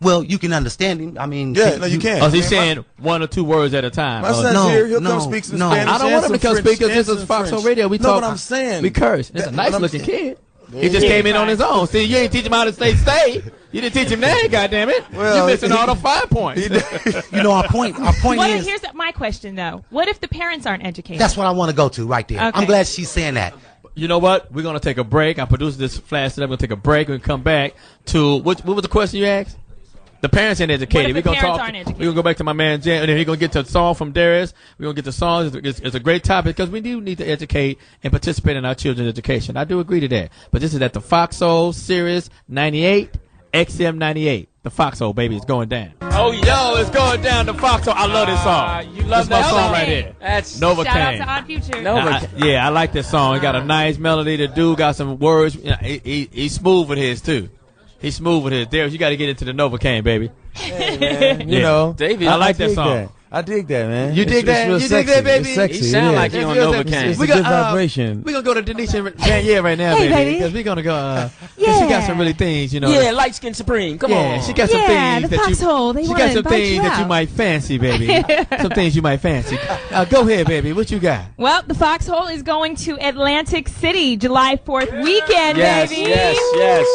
well, you can understand him. I mean, Yeah, no, you can. Oh, he's Man, saying one or two words at a time. My Uh, son's no, here. He'll no, come speak some no. Spanish. I don't want him to come French, speak because this is some Fox on Radio. We no, talk. what I'm saying. We curse. It's a nice looking kid. He just came in on his own. See, you ain't teach him how to stay stay. You didn't teach him that, goddamn it. Well, You're missing he- all the five points. you know, our point. Our point What is here's my question though: What if the parents aren't educated? that's what I want to go to right there. Okay. I'm glad she's saying that. you know what? We're gonna take a break. I produced this flash today. We're gonna take a break and come back to what? What was the question you asked? The parents ain't educated. What if We're gonna talk. aren't educated? We're gonna go back to my man Jan, and then he's gonna get to a song from Darius. We're gonna get the songs. It's, it's, it's a great topic because we do need to educate and participate in our children's education. I do agree to that. But this is at the Foxxhole Series 98, XM 98. The Foxxhole baby is going down. Oh yo, it's going down the Foxxhole. I love this ah, song. you love This my that song song? right here. That's Nova Shout out to Odd Future. No. Nova I- yeah, I like this song. It got a nice melody. The dude got some words. You know, he, he, he's smooth with his too. He's smooth with his. Darius, you got to get into the Nova Novocaine, baby. Man, you Yeah. know, David. I like that dig song. I dig that, man. You It's- dig it's that? real You dig that, baby? It's sexy. He sound it like is. he on It's- Novocaine. It's a We good got, uh, vibration. We're gonna go to Denisha yeah right now, Hey, baby, baby. because we're gonna go. Uh, 'cause She got some really things, you know. Yeah, light skin supreme. Come yeah, on. she got some Yeah, things the that Foxxhole. They you. She got some things you that you might fancy, baby. some things you might fancy. Uh, go ahead, baby. What you got? Well, the Foxxhole is going to Atlantic City July 4th weekend, Yes, baby. yes, yes.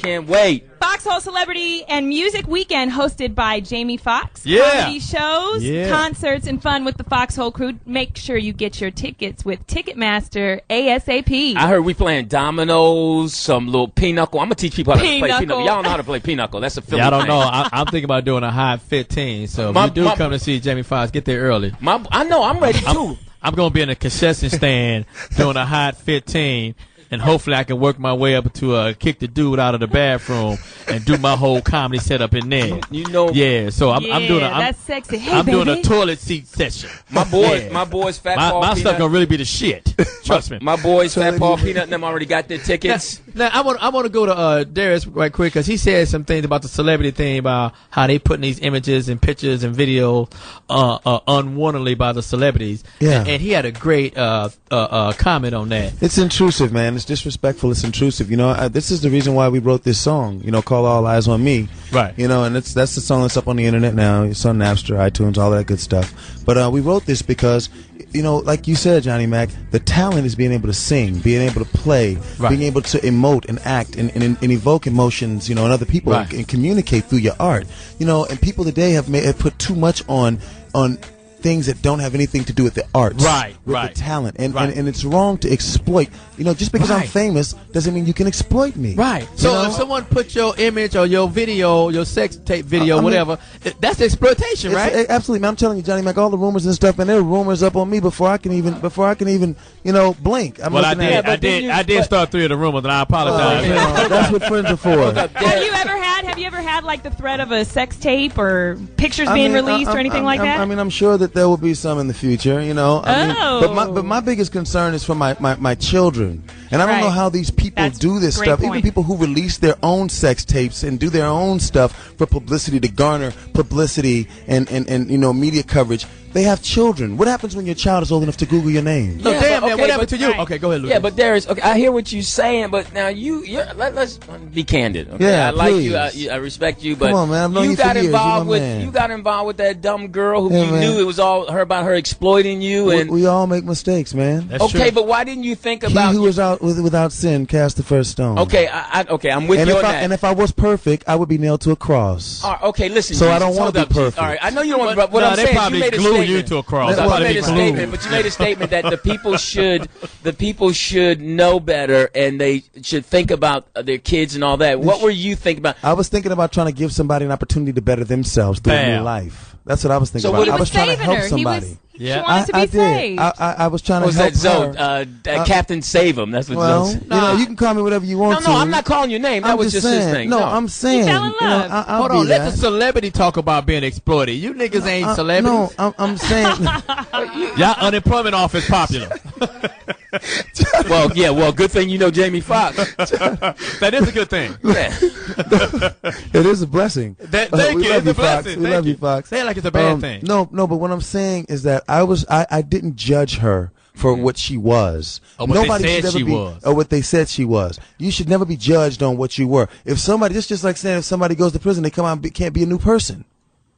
Can't wait. Foxxhole Celebrity and Music Weekend hosted by Jamie Foxx. Yeah. Comedy shows, Yeah. concerts, and fun with the Foxxhole crew. Make sure you get your tickets with Ticketmaster ASAP. I heard we playing dominoes, some little pinochle. I'm gonna teach people how to play Pinochle. pinochle. Y'all know how to play pinochle. That's a Philly Yeah, I don't thing. know. I, I'm thinking about doing a hot 15. So if My- you do my- come to see Jamie Foxx, get there early. My, I know. I'm ready too. I'm gonna be in a concession stand doing a hot 15, and hopefully I can work my way up to uh, kick the dude out of the bathroom and do my whole comedy setup in there. You know, Yeah, so I'm, I'm doing a I'm, that's sexy. Hey, I'm doing a toilet seat session. my boys, Yeah. my boys, Fat My, Paul my Peanut. stuff gonna really be the shit. Trust me. my boys, Fat Paul Peanut, and them already got their tickets. Now I want I want to go to uh, Darius right quick because he said some things about the celebrity thing about how they putting these images and pictures and video uh, uh, unwantedly by the celebrities. Yeah. and, and he had a great uh, uh, uh, comment on that. It's intrusive, man. It's disrespectful. It's intrusive. You know, I, this is the reason why we wrote this song. You know, call all eyes on me. Right. You know, and it's that's the song that's up on the internet now. It's on Napster, iTunes, all that good stuff. But uh, we wrote this because, you know, like you said, Johnny Mac, the talent is being able to sing, being able to play, Right. being able to emote and act and, and, and evoke emotions, you know, in other people Right. and, and communicate through your art. You know, and people today have made have put too much on on things that don't have anything to do with the arts, Right, with right. the talent, and, Right. and and it's wrong to exploit. You know, just because I'm famous doesn't mean you can exploit me. Right. You So know? if someone put your image or your video, your sex tape video, I mean- whatever, it- that's exploitation, right? a- absolutely, man. I'm telling you, Johnny Mac, all the rumors and stuff, and there are rumors up on me before I can even before I can even you know blink. I'm well, I did. at I did. I did start three of the rumors, and I apologize. Oh, you know, that's what friends are for. Have you ever had? Have have you ever had like the threat of a sex tape or pictures being mean, released I- or anything I- like I- that? I mean, I'm sure that there will be some in the future. You know. I mean, Oh. but my but my oh. biggest concern is for my my, my children, soon and I don't know how these people do this great stuff. Even people who release their own sex tapes and do their own stuff for publicity to garner publicity and and and you know media coverage. They have children. What happens when your child is old enough to Google your name? No, Yeah, damn, but- man. okay, What happened but- to you? Okay, go ahead, Lucas. Yeah, but there is. okay, I hear what you're saying, but now you, you're, let, us be candid. Okay? Yeah, I like you. I. I respect you, but Come on, man, you you got years. Involved my with man. you got involved with that dumb girl who Yeah, you man. knew it was all her about her exploiting you, We, and we all make mistakes, man. That's okay, but why didn't you think he about? who is out with, without sin cast the first stone. okay, I, I, okay, I'm with and you if on I, that. and if I was perfect, I would be nailed to a cross. All right, okay, listen. So I don't wanna be up, perfect. All right, I know you don't want to. But- What no, I'm they saying, is probably you made a glue you statement. to a cross. No, That's you why made a glued. statement, but you made a statement that the people should, the people should know better, and they should think about their kids and all that. What were you thinking about? I was thinking about trying to give somebody an opportunity to better themselves through a new life. That's what I was thinking So about. what- He I was was trying to help her. He somebody. was- Yeah. she wanted to I, be I did. saved. I, I, I was trying What was to help that Zoe? her. Uh, uh, Uh, Captain Save him. That's what well, Zoe you know, you can call me whatever you want no, to. I'm not calling your name. That I'm was just saying, his thing. No, I'm saying. fell in you know. I, I'll Hold on, let that. the celebrity talk about being exploited. You niggas ain't Uh, celebrities. No, I'm, I'm saying. Y'all unemployment office popular. well, yeah, well, good thing you know Jamie Foxx. that is a good thing. Yeah. it is a blessing. That- Uh, thank we you. love It's a you, Fox. blessing. We Thank love you. you, Fox. Say it like it's a bad Um, thing. No, no, but what I'm saying is that I was I, I didn't judge her for what she was. Or what they Nobody said should ever she be, was. or what they said she was. You should never be judged on what you were. If somebody, it's just like saying if somebody goes to prison, they come out and be, can't be a new person.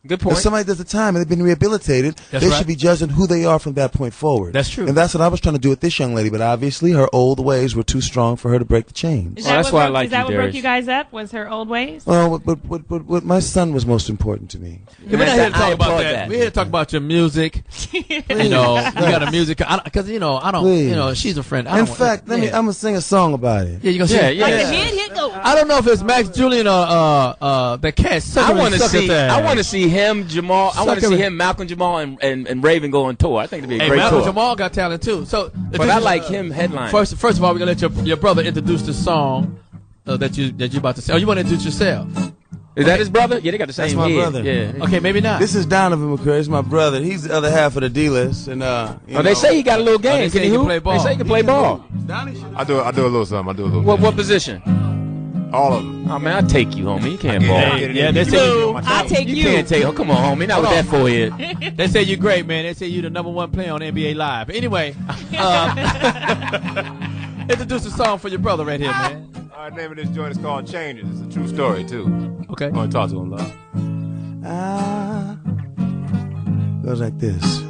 Good point. If somebody does the time and they've been rehabilitated, That's they right. should be judged on who they are from that point forward. That's true. And that's what I was trying to do with this young lady, but obviously her old ways were too strong for her to break the chains. Is Oh, that that's what why I broke, like is that you, what broke you guys up? Was her old ways? Well, but, but, but, but my son was most important to me. Yeah, we're not here to talk about that. that. We're here to talk about your music. you know, you got a music because you know I don't. Please. You know, she's a friend. I In don't want- fact, let me. I'm gonna sing a song about it. Yeah, you gonna Yeah, yeah. Like Yeah. the hit, hit go. I don't know if it's Max Julian or uh uh the cat. I want to see. I want to see him, Jamal. I want to see him, Malcolm Jamal, and, and, and Raven go on tour. I think it'd be a Hey, great Malcolm tour. Jamal got talent too. So, But I like him headline. First, first of all, we're gonna let your your brother introduce the song uh, that you that you about to say. Oh, you want to introduce yourself? Is that his brother? Yeah, they got the same That's my head. brother. Yeah. Okay, maybe not. This is Donovan McCrary. He's my brother. He's the other half of the D list, and uh. you Oh, they know- say he got a little game. they say can he he can play ball. They say he can play ball. Donnie I do. I do a little something. I do a little. What what position? All of them. Oh man, I take you, homie. You can't ball. Hey, yeah, they say you, I take You you. can't take. Oh, come on, homie. Not with that forehead. they say you're great, man. They say you're the number one player on NBA Live. Anyway, uh, introduce the song for your brother right here, man. All right, name of this joint is called Changes. It's a true story too. Okay. I want to talk to him love. Ah, goes like this.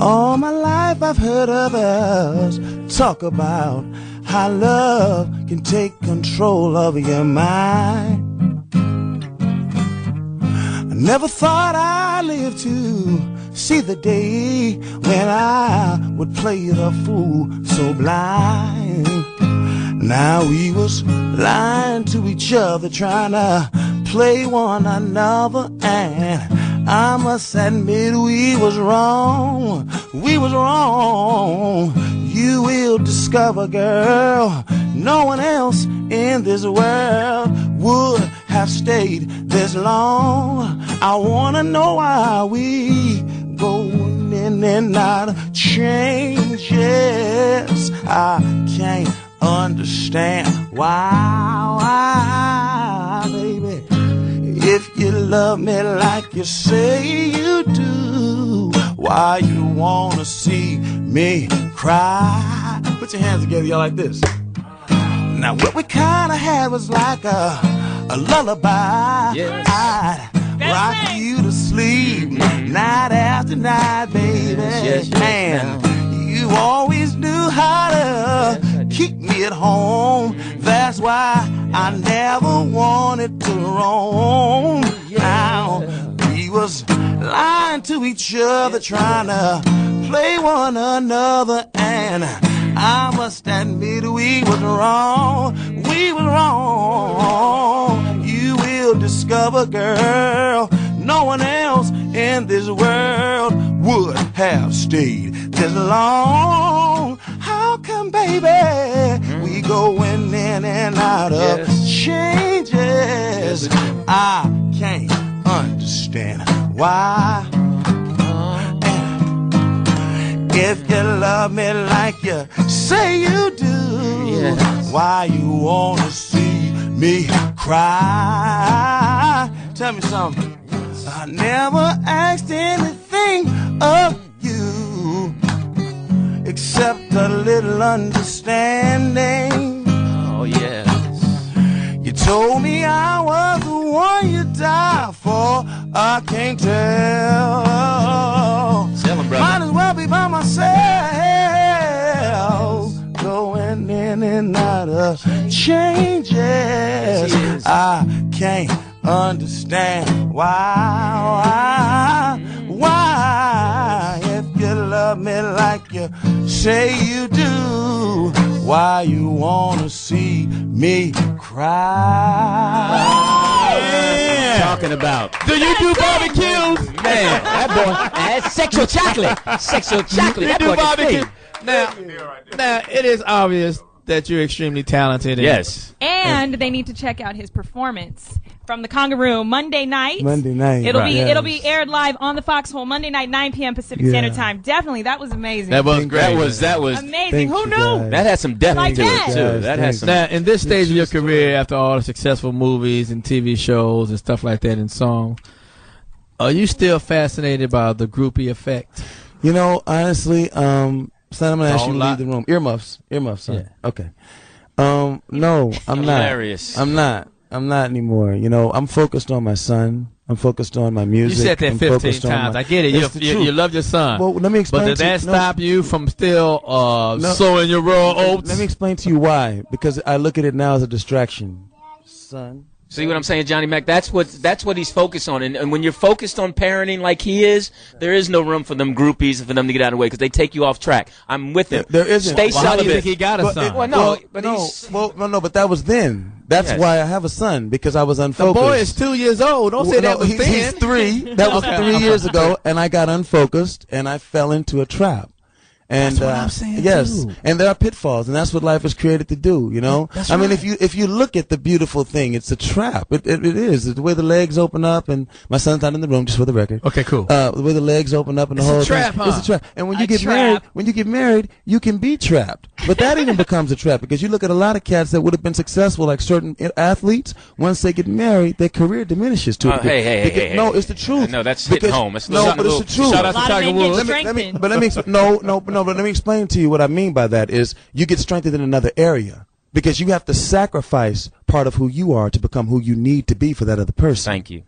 All my life I've heard others talk about how love can take control of your mind. I never thought I'd live to see the day when I would play the fool so blind. Now we was lying to each other, trying to play one another, and I must admit we was wrong. We was wrong. You will discover, girl, no one else in this world would have stayed this long. I wanna know why we going in and out of changes. I can't understand why, why, baby. If you love me like you say you do, why you wanna see me cry? Put your hands together, y'all, like this. Now what we kinda had was like a, a lullaby. Yes. I'd rock you to sleep night after night, baby. yes, yes, and you always knew how to keep me at home. That's why I never wanted to roam. Now we was lying to each other, trying to play one another, and I must admit we was wrong. We was wrong. You will discover, girl, no one else in this world would have stayed this long. How come, baby, hmm? we going in and out of changes? I can't understand why. If you love me like you say you do, why you wanna see me cry? Tell me something. I never asked anything of you except a little understanding. Oh yeah. You told me I was the one you die for. I can't tell. Brother. Might as well be by myself. Going in and out of changes. I can't understand why. Why? Why? If you love me like you say you do, why you wanna see me cry? Talking about. Do you do barbecues? Man, that boy, that's sexual chocolate. Sexual chocolate. You That do boy barbecue? Now, now it is obvious that you're extremely talented. and- Yes. And they need to check out his performance from the Conga Room Monday night. Monday night. It'll Right. be Yes. it'll be aired live on the Foxxhole Monday night, 9 p.m. Pacific Yeah. Standard Time. Definitely, that was amazing. That was Thank great. That was that was amazing. Thank Who knew? guys. that had some depth Like to that. it too. Guys, That has some. Now, in this stage of your career, after all the successful movies and TV shows and stuff like that and song, are you still fascinated by the groupie effect? You know, honestly, um, son, I'm gonna ask you to leave the room. Earmuffs, earmuffs, son. Yeah. Okay. Um, no, I'm not. Hilarious. I'm not. I'm not anymore. You know, I'm focused on my son. I'm focused on my music. You said that I'm 15 times. my- I get it. You, you, you love your son. Well, let me explain But did to you- that no. stop you from still uh, No. sowing your raw oats? Let me explain to you why. Because I look at it now as a distraction. Son. See what I'm saying, Johnny Mac? That's what that's what he's focused on. And, and when you're focused on parenting like he is, there is no room for them groupies and for them to get out of the way because they take you off track. I'm with him. There isn't. Stay Well, how do you think he got a But son? it- Well, no, well, but no, he's- well, no, no, but that was then. That's Yes. why I have a son because I was unfocused. the unfocused. boy is two years old. Don't say Well, that no, was he's, then. he's three. That was Okay. three years ago, and I got unfocused, and I fell into a trap. And That's what uh, I'm saying, yes, too. and there are pitfalls, and that's what life is created to do. You know, That's I mean, if you if you look at the beautiful thing, it's a trap. It it, it is the way the legs open up, and my son's not in the room, just for the record. Okay, cool. Uh, the way the legs open up and the It's a whole trap, thing, huh? it's a trap. And when you A get trap. married, when you get married, you can be trapped. But that even becomes a trap because you look at a lot of cats that would have been successful, like certain athletes. Once they get married, their career diminishes to Oh, hey, hey, hey, hey, No, it's the truth. No, that's hitting Because- home. It's no, but it's the truth. Shout out to Tiger Woods. Let me, let me, strengthened. but let me, ex- no, no, no, but let me explain to you what I mean by that is you get strengthened in another area because you have to sacrifice part of who you are to become who you need to be for that other person. Thank you.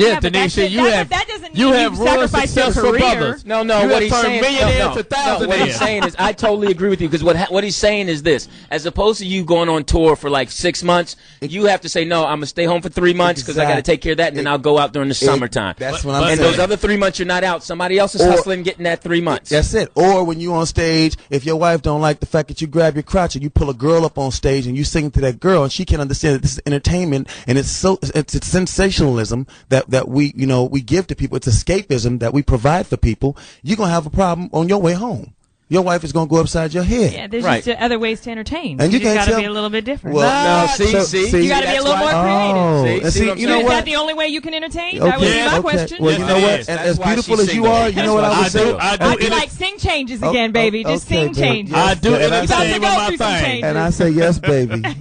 Yeah, Yeah, but Denise, that- you that- have that doesn't you have you run sacrifice your successful career. brothers. No, no. you what he's saying, millionaires no, no, to thousandaires. no, what he's saying is, I totally agree with you because what what he's saying is this: as opposed to you going on tour for like six months, you have to say, no, I'm gonna stay home for three months because I got to take care of that, and then I'll go out during the summertime. That's what I'm and saying. those other three months you're not out. Somebody else is Or- hustling, getting that three months. That's it. Or when you on stage, if your wife don't like the fact that you grab your crotch and you pull a girl up on stage and you sing to that girl and she can't understand that this is entertainment and it's so it's, it's sensationalism that that we you know we give to people. It's escapism that we provide for people. You're gonna have a problem on your way home. Your wife is gonna go upside your head. Yeah, there's Right. just other ways to entertain. And you, you just got to be a little bit different. Well, No, see, so- see, see- you got to be a little why- more creative. Oh, See- and see see, you know is what? that the only way you can entertain? that would be my okay. question. Well, Yes, you know what? And as beautiful as you are, you know what I I would do- say? I do I'd be like, sing changes Oh, again, baby. oh, Just okay, sing changes. I do And I say- my thing. And I say yes, baby.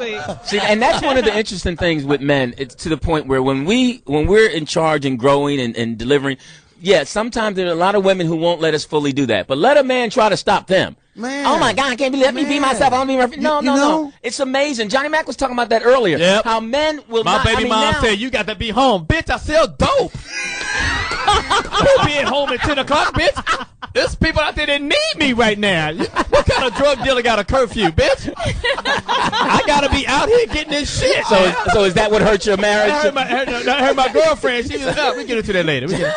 exactly. See, and that's one of the interesting things with men. It's to the point where when we when we're in charge and growing and, and delivering, yeah, sometimes there are a lot of women who won't let us fully do that. But let a man try to stop them. Man. Oh my God! I can't believe. Let me be myself. I don't be. my- No, You- no, you no. know? It's amazing. Johnny Mac was talking about that earlier. Yep. How men will My not. baby I mean, mom now, said, "You got to be home, bitch. I sell dope. Don't be at home at ten o'clock, bitch. There's people out there that need me right now. What kind of drug dealer got a curfew, bitch? I gotta be out here getting this shit. So, is, so is that what hurt your I marriage? heard my, heard, I heard my girlfriend. She was up. We get into that later. We get,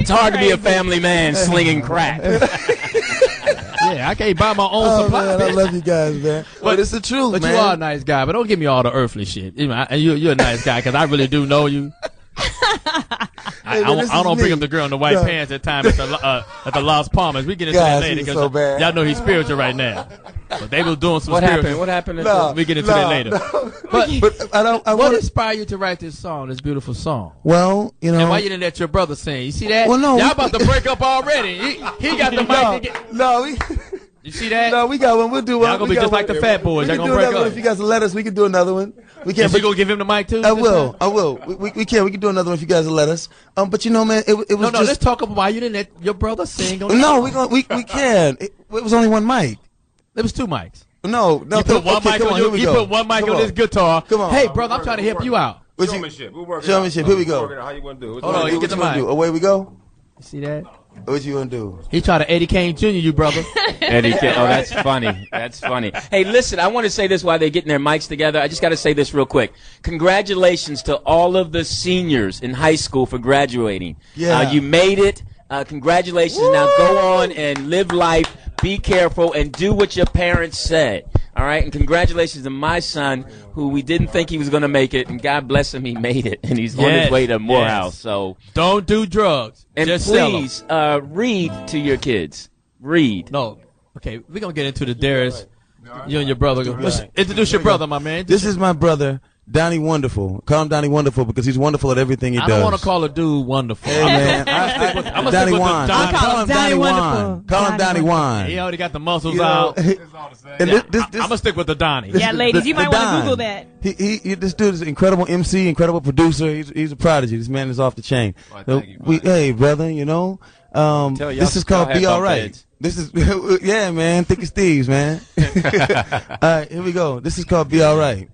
It's hard to be a family man slinging crack. yeah, I can't buy my own Oh supply. man, I love you guys, man. But it's the truth, But man. you are a nice guy. But don't give me all the earthly shit. You know, I- and you, you're a nice guy because I really do know you. I, Hey, I, man, this I don't bring up the girl in the white No. pants at time at the uh, at the Las Palmas. We get into Guys, that later because so bad. y'all know he's spiritual right now. But they was doing some What spiritual- happened? What happened? No, we get into no, that later. no. But, But I don't. I what want. inspired you to write this song, this beautiful song? Well, you know. and why you didn't let your brother sing? You see that? Well, no, Y'all we- about to break up already. He, he got the mic. No, to get, no, we, you see that? no, we got one. We'll do one. Y'all gonna We be got just like the Fat Boys. We Y'all gonna do break another one up. If you guys will let us, we can do another one. We can't. Is you gonna give him the mic too? I will. time? I will. We, we, we can. We can do another one if you guys will let us. Um, but you know, man, it, it was No, no. just. Let's talk about why you didn't let your brother sing. On no, we gonna, we we can. It, it was only one mic. There was two mics. No, no. You put one okay, mic come on your, you put one mic Come on this guitar. Come on. Hey, brother, I'm trying to help you out. Showmanship. We'll work it Showmanship. Here we We'll go. work it out. How you want to do it? Hold on, you get the mic. Away we go. You see that? What you gonna do? He tried to Eddie Kane Jr. You brother. Eddie K- Oh, that's funny. That's funny. Hey, listen, I want to say this while they're getting their mics together. I just got to say this real quick. Congratulations to all of the seniors in high school for graduating. Yeah. Uh, you made it. Uh, congratulations. Now go on and live life. Be careful and do what your parents said. All right. And congratulations to my son, who we didn't think he was going to make it, and God bless him, he made it, and he's on his way to Morehouse. yes. So Don't do drugs. and Just please uh, read to your kids. Read. No. Okay, we're gonna get into the Darius. You and your brother. go- Let's introduce your brother, my man. This is my brother, Donnie Wonderful. Call him Donnie Wonderful because he's wonderful at everything he I does. don't want to call a dude wonderful. Hey man, I, I, I'm gonna Donnie stick with Wan. the Donnie. Call him Donnie Wan. Call him Donnie Wan. He already got the muscles You know, out. and this, this, this, I'm gonna stick with the Donnie. Yeah, ladies, you might want to Google that. He, he, he, this dude is an incredible MC, incredible producer. He's, he's a prodigy. This man is off the chain. So we, hey, brother, you know, um, this is called Be All Right. heads. This is, yeah, man, thick as thieves, man. all right, here we go. This is called Be All Right.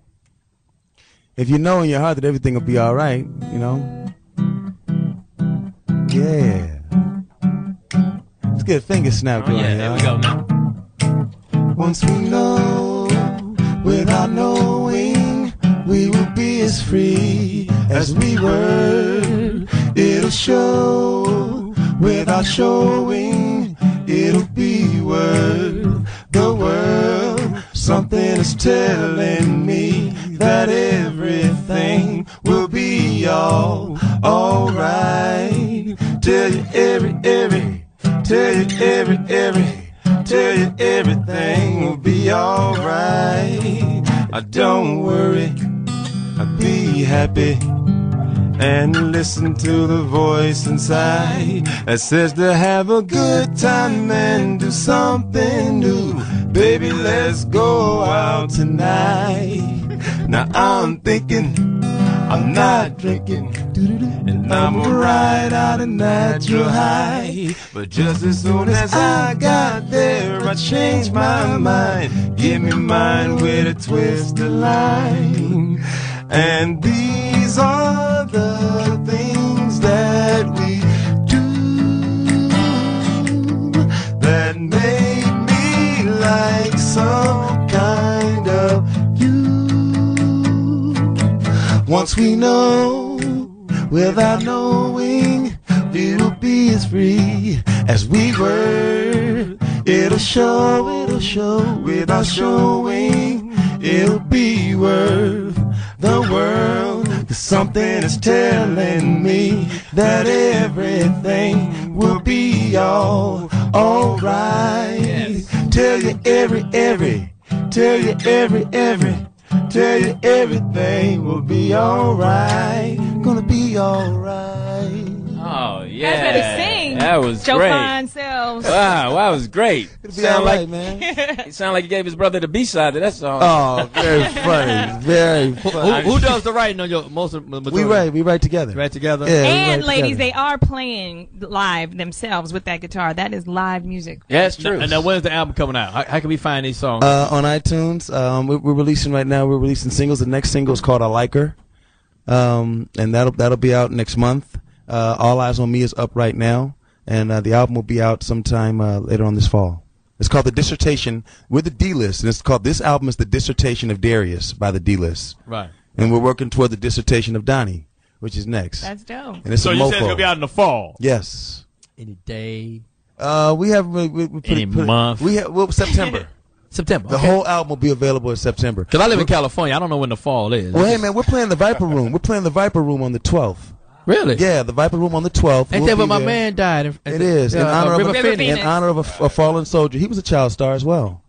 If you know in your heart that everything will be all right, you know, yeah. Let's get a finger snap Oh, going. yeah, there we go now. Once we know, without knowing, we will be as free as we were. It'll show, without showing, it'll be worth the world. Something is telling me that everything will be all alright. Tell you every, every, tell you every, every, tell you everything will be alright. I Don't worry, uh, be happy. And listen to the voice inside that says to have a good time and do something new. Baby, let's go out tonight. Now I'm thinking, I'm not drinking, and I'm ride out a natural high. But just as soon as I got there, I changed my mind. Give me mine with a twist of line. And these are the things that we do that make me like some kind of. Once we know, without knowing, we will be as free as we were. It'll show, it'll show, without showing, it'll be worth the world. 'Cause Something is telling me that everything will be all alright. Tell you every, every, tell you every, every, tell you everything will be alright. Gonna be alright. Oh yeah, That's better sing. That was Joe great. Fine selves. Wow, that was great. It'll be all right, man. It sounded like he gave his brother the B side to that song. Oh, very funny, very Who, funny. who does the writing on your most of the We write, we write together. Write together. Yeah, And write ladies, together. they are playing live themselves with that guitar. That is live music. Yeah, it's true. And now when's the album coming out? How, how can we find these songs? Uh, on iTunes, um, we're, we're releasing right now. We're releasing singles. The next single is called "I Like Her," um, and that'll that'll be out next month. Uh, All Eyes on Me is up right now, and uh, the album will be out sometime uh, later on this fall. It's called "The Dissertation." We're the D List, and it's called this album is the dissertation of Darius by the D List, right. and we're working toward the dissertation of Donnie, which is next. That's dope. And it's so a you mofo. said it's gonna be out in the fall. Yes. Any day. Uh, we have we, we, we put Any it, put it- month. we have well September. September. The whole album will be available in September. Because I live in California. I don't know when the fall is. Well, hey man, we're playing the Viper Room. We're playing the Viper Room on the 12th. Really? Yeah, the Viper Room on the 12th. Ain't We'll that where my there. man died? in- It is in uh, honor uh, of a, Phoenix. in honor of a, a fallen soldier. He was a child star as well.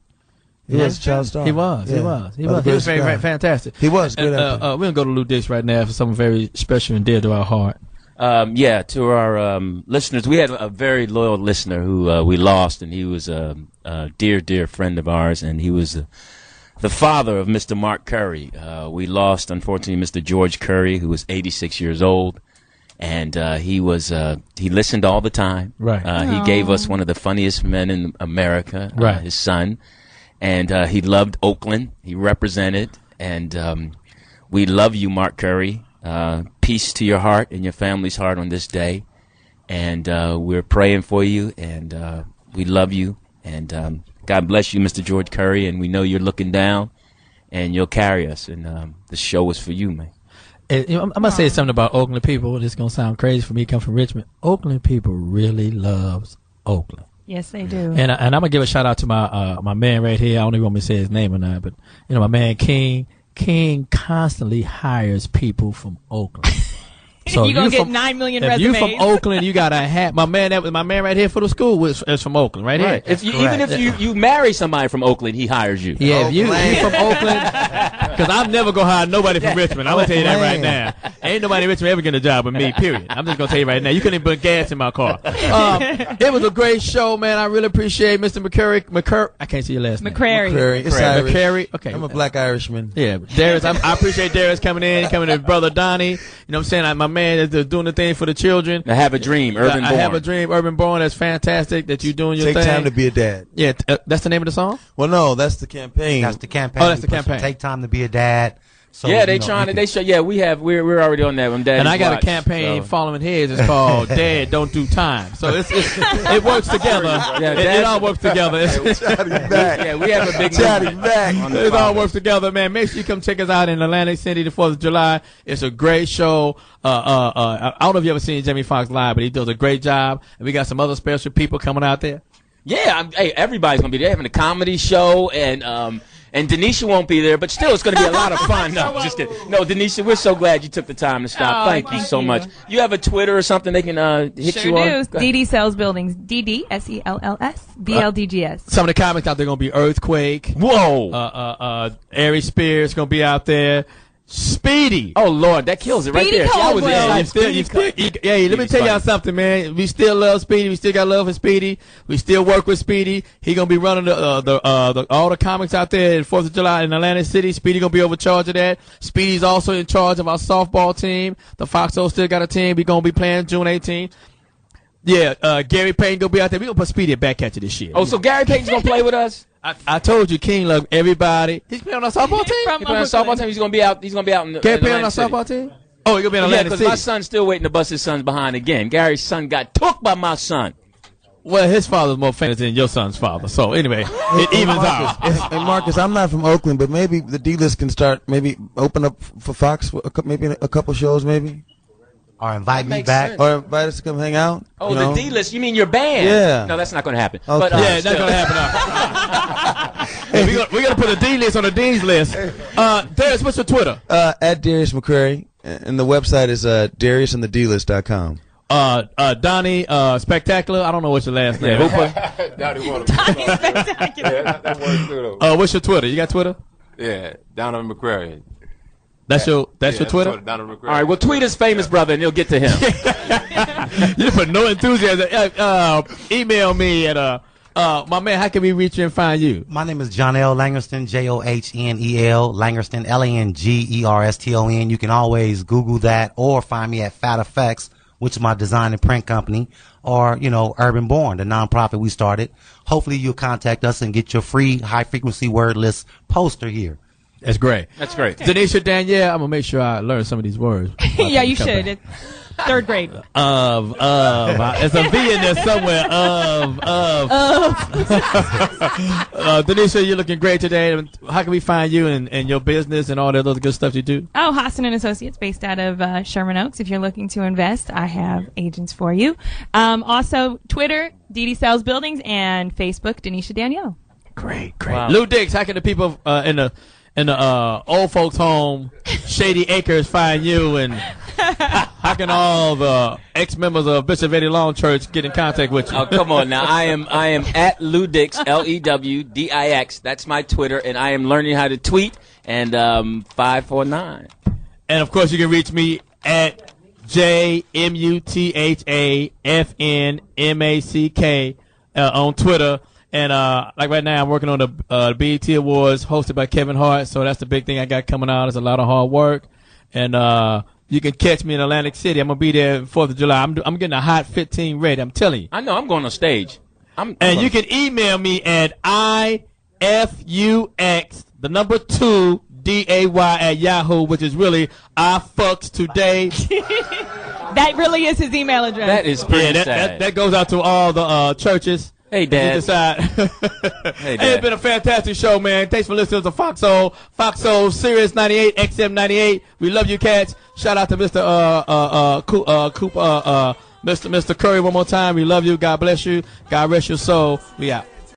He was a child star. He was. He was. He was. He was very, very fantastic. He was. Good Uh, actor. uh, we're gonna go to Lou Dix right now for something very special and dear to our heart. Um, yeah, to our um, listeners, we had a very loyal listener who uh, we lost, and he was a, a dear, dear friend of ours, and he was uh, the father of Mr. Mark Curry. Uh, we lost, unfortunately, Mr. George Curry, who was 86 years old, and uh, he was uh, he listened all the time. Right. Uh, he gave us one of the funniest men in America. uh, Right. his son, and uh, he loved Oakland. He represented, and um, we love you, Mark Curry. Uh, peace to your heart and your family's heart on this day. And uh, we're praying for you, and uh, we love you. And um, God bless you, Mr. George Curry. And we know you're looking down, and you'll carry us. And um, the show is for you, man. And, you know, I'm, I'm gonna say something about Oakland people. It's gonna sound crazy for me. Come from Richmond. Oakland people really loves Oakland. Yes, they do. And I- and I'm gonna give a shout out to my uh, my man right here. I don't even want me to say his name or not, but you know my man King. King constantly hires people from Oakland. You gonna you get from- nine million if you resumes. from Oakland, you got a hat. My man, that was my man right here for the school was is from Oakland, right, Right. here. If you, even if you, you marry somebody from Oakland, he hires you. Yeah, if you, you from Oakland, because I'm never gonna hire nobody from Richmond. I'm gonna tell you that right now. Ain't nobody in Richmond ever getting a job with me. Period. I'm just gonna tell you right now. You couldn't even put gas in my car. Um, it was a great show, man. I really appreciate Mr. McCurry. McCur. I can't see your last name. McCrary. McCrary. It's McCrary. Irish. McCrary. Okay. I'm a black Irishman. Yeah, but Darius, I'm, I appreciate Darius coming in, coming to his brother Donnie. You know what I'm saying? I, my man is uh, doing the thing for the children. I have a dream, Urban I, I Born. have a dream, Urban Born. That's fantastic that you're doing your Take thing. time to be a dad. Yeah, uh, that's the name of the song. Well, no, that's the campaign. That's the campaign. Oh, that's We the put some campaign. Take time to be a dad. So, yeah, they you know, trying to. They show. Yeah, we have. We're we're already on that one. and I got a campaign So. following his. It's called Dad Don't Do Time. So it's, it's it works together. Yeah, it, it Dad- all works together. It's- Yeah, we have a big Chatty back. on the it all works together, man. Make sure you come check us out in Atlantic City the Fourth of July. It's a great show. Uh, uh, uh, I don't know if you ever seen Jamie Foxx live, but he does a great job. And we got some other special people coming out there. Yeah, I'm, hey, everybody's gonna be there having a comedy show, and um, and Denisha won't be there, but still, it's gonna be a lot of fun. No, just kidding. No, Denisha, we're so glad you took the time to stop. Oh, thank you so you. much. You have a Twitter or something they can uh, hit sure you on? do. Go. DD Sales Buildings. DD S E L L S B L D G S. Some of the comics out there are gonna be Earthquake. Whoa! Uh, uh, uh, Ari Spears gonna be out there. Speedy. oh Lord, that kills it right Speedy there. See, I was Caldwell. Yeah, you excited. still, you still, you, yeah, let me tell y'all funny. something, man. We still love Speedy. We still got love for Speedy. We still work with Speedy. He gonna be running the, uh, the, uh, the, all the comics out there in Fourth of July in Atlantic City. Speedy gonna be over charge of that. Speedy's also in charge of our softball team. The Foxxhole still got a team. We gonna be playing June 18th. Yeah, uh, Gary Payton gonna be out there. We gonna put Speedy back at back catcher this year. Oh, so Gary Payton's gonna play with us? I, I told you, King love everybody. He's playing on our softball team. From He playing on softball team. He's gonna be out. He's gonna be out in the. Gary in Payne on our City. softball team. Oh, he gonna be in Yeah, Atlantic because City. my son's still waiting to bust his son's behind again. Gary's son got took by my son. Well, his father's more famous than your son's father. So anyway, it evens out. And, and Marcus, I'm not from Oakland, but maybe the D list can start. Maybe open up for Fox, for a, cou- maybe a couple shows, maybe, Or invite me back. sense. or invite us to come hang out. Oh, you the? D list. You mean your band? Yeah. No, that's not going to happen. Okay. But, uh, Yeah, that's gonna happen. hey, we gonna, we gonna put the D list on the D's list. Uh, Darius, what's your Twitter? Uh, at Darius McCrary, and the website is uh, DariusandtheDlist.com. Uh, uh, Donnie, uh, Spectacular. I don't know what's your last name. Who put- Donnie wanna- Yeah, that, that works too, though. uh, what's your Twitter? You got Twitter? yeah, Donovan McCrary. That's your that's Yeah, your Twitter. Donovan McCrary. All right, well, tweet his famous brother, and you'll get to him. you put no enthusiasm. Uh, uh, email me at uh, uh, my man. How can we reach you and find you? My name is John L. Langerston, J O H N E L, Langerston, L A N G E R S T O N. You can always Google that or find me at Fat Effects, which is my design and print company, or, you know, Urban Born, the nonprofit we started. Hopefully you'll contact us and get your free high frequency word list poster here. That's great. That's great. Denisha Danielle, I'm gonna make sure I learn some of these words. yeah, you should. It's third grade. Of, of, uh, there's a V in there somewhere. Of, of. uh, Denisha, you're looking great today. How can we find you and, and your business and all that other good stuff you do? Oh, Hassan and Associates, based out of uh, Sherman Oaks. If you're looking to invest, I have agents for you. Um, also, Twitter, DD Sales Buildings, and Facebook, Denisha Danielle. Great, great. Wow. Lou Dix, how can the people uh, in the in the uh, old folks home, Shady Acres, find you and how can all the ex members of Bishop Eddie Long Church get in contact with you? Oh, come on now. I am I am at Ludix L E W D I X. That's my Twitter, and I am learning how to tweet. And um, five four nine. And of course, you can reach me at J M U T H A F N M A C K uh, on Twitter. And uh, like right now, I'm working on the uh, BET Awards hosted by Kevin Hart. So that's the big thing I got coming out. It's a lot of hard work, and uh, you can catch me in Atlantic City. I'm gonna be there Fourth of July. I'm I'm getting a hot 15 ready. I'm telling you. I know I'm going on stage. I'm, I'm And gonna- you can email me at ifux the number two d a y at Yahoo, which is really I fucks today. That really is his email address. That is pretty yeah, that, sad. that, that goes out to all the uh, churches. Hey, Dad. Decide. Hey, Hey, it's been a fantastic show, man. Thanks for listening to Foxxhole, Fox Soul, Sirius 98, XM 98. We love you, cats. Shout out to Mr. Uh, uh, uh, Coop, uh, Coop, uh, uh, Mr. Mr. Curry one more time. We love you. God bless you. God rest your soul. We out.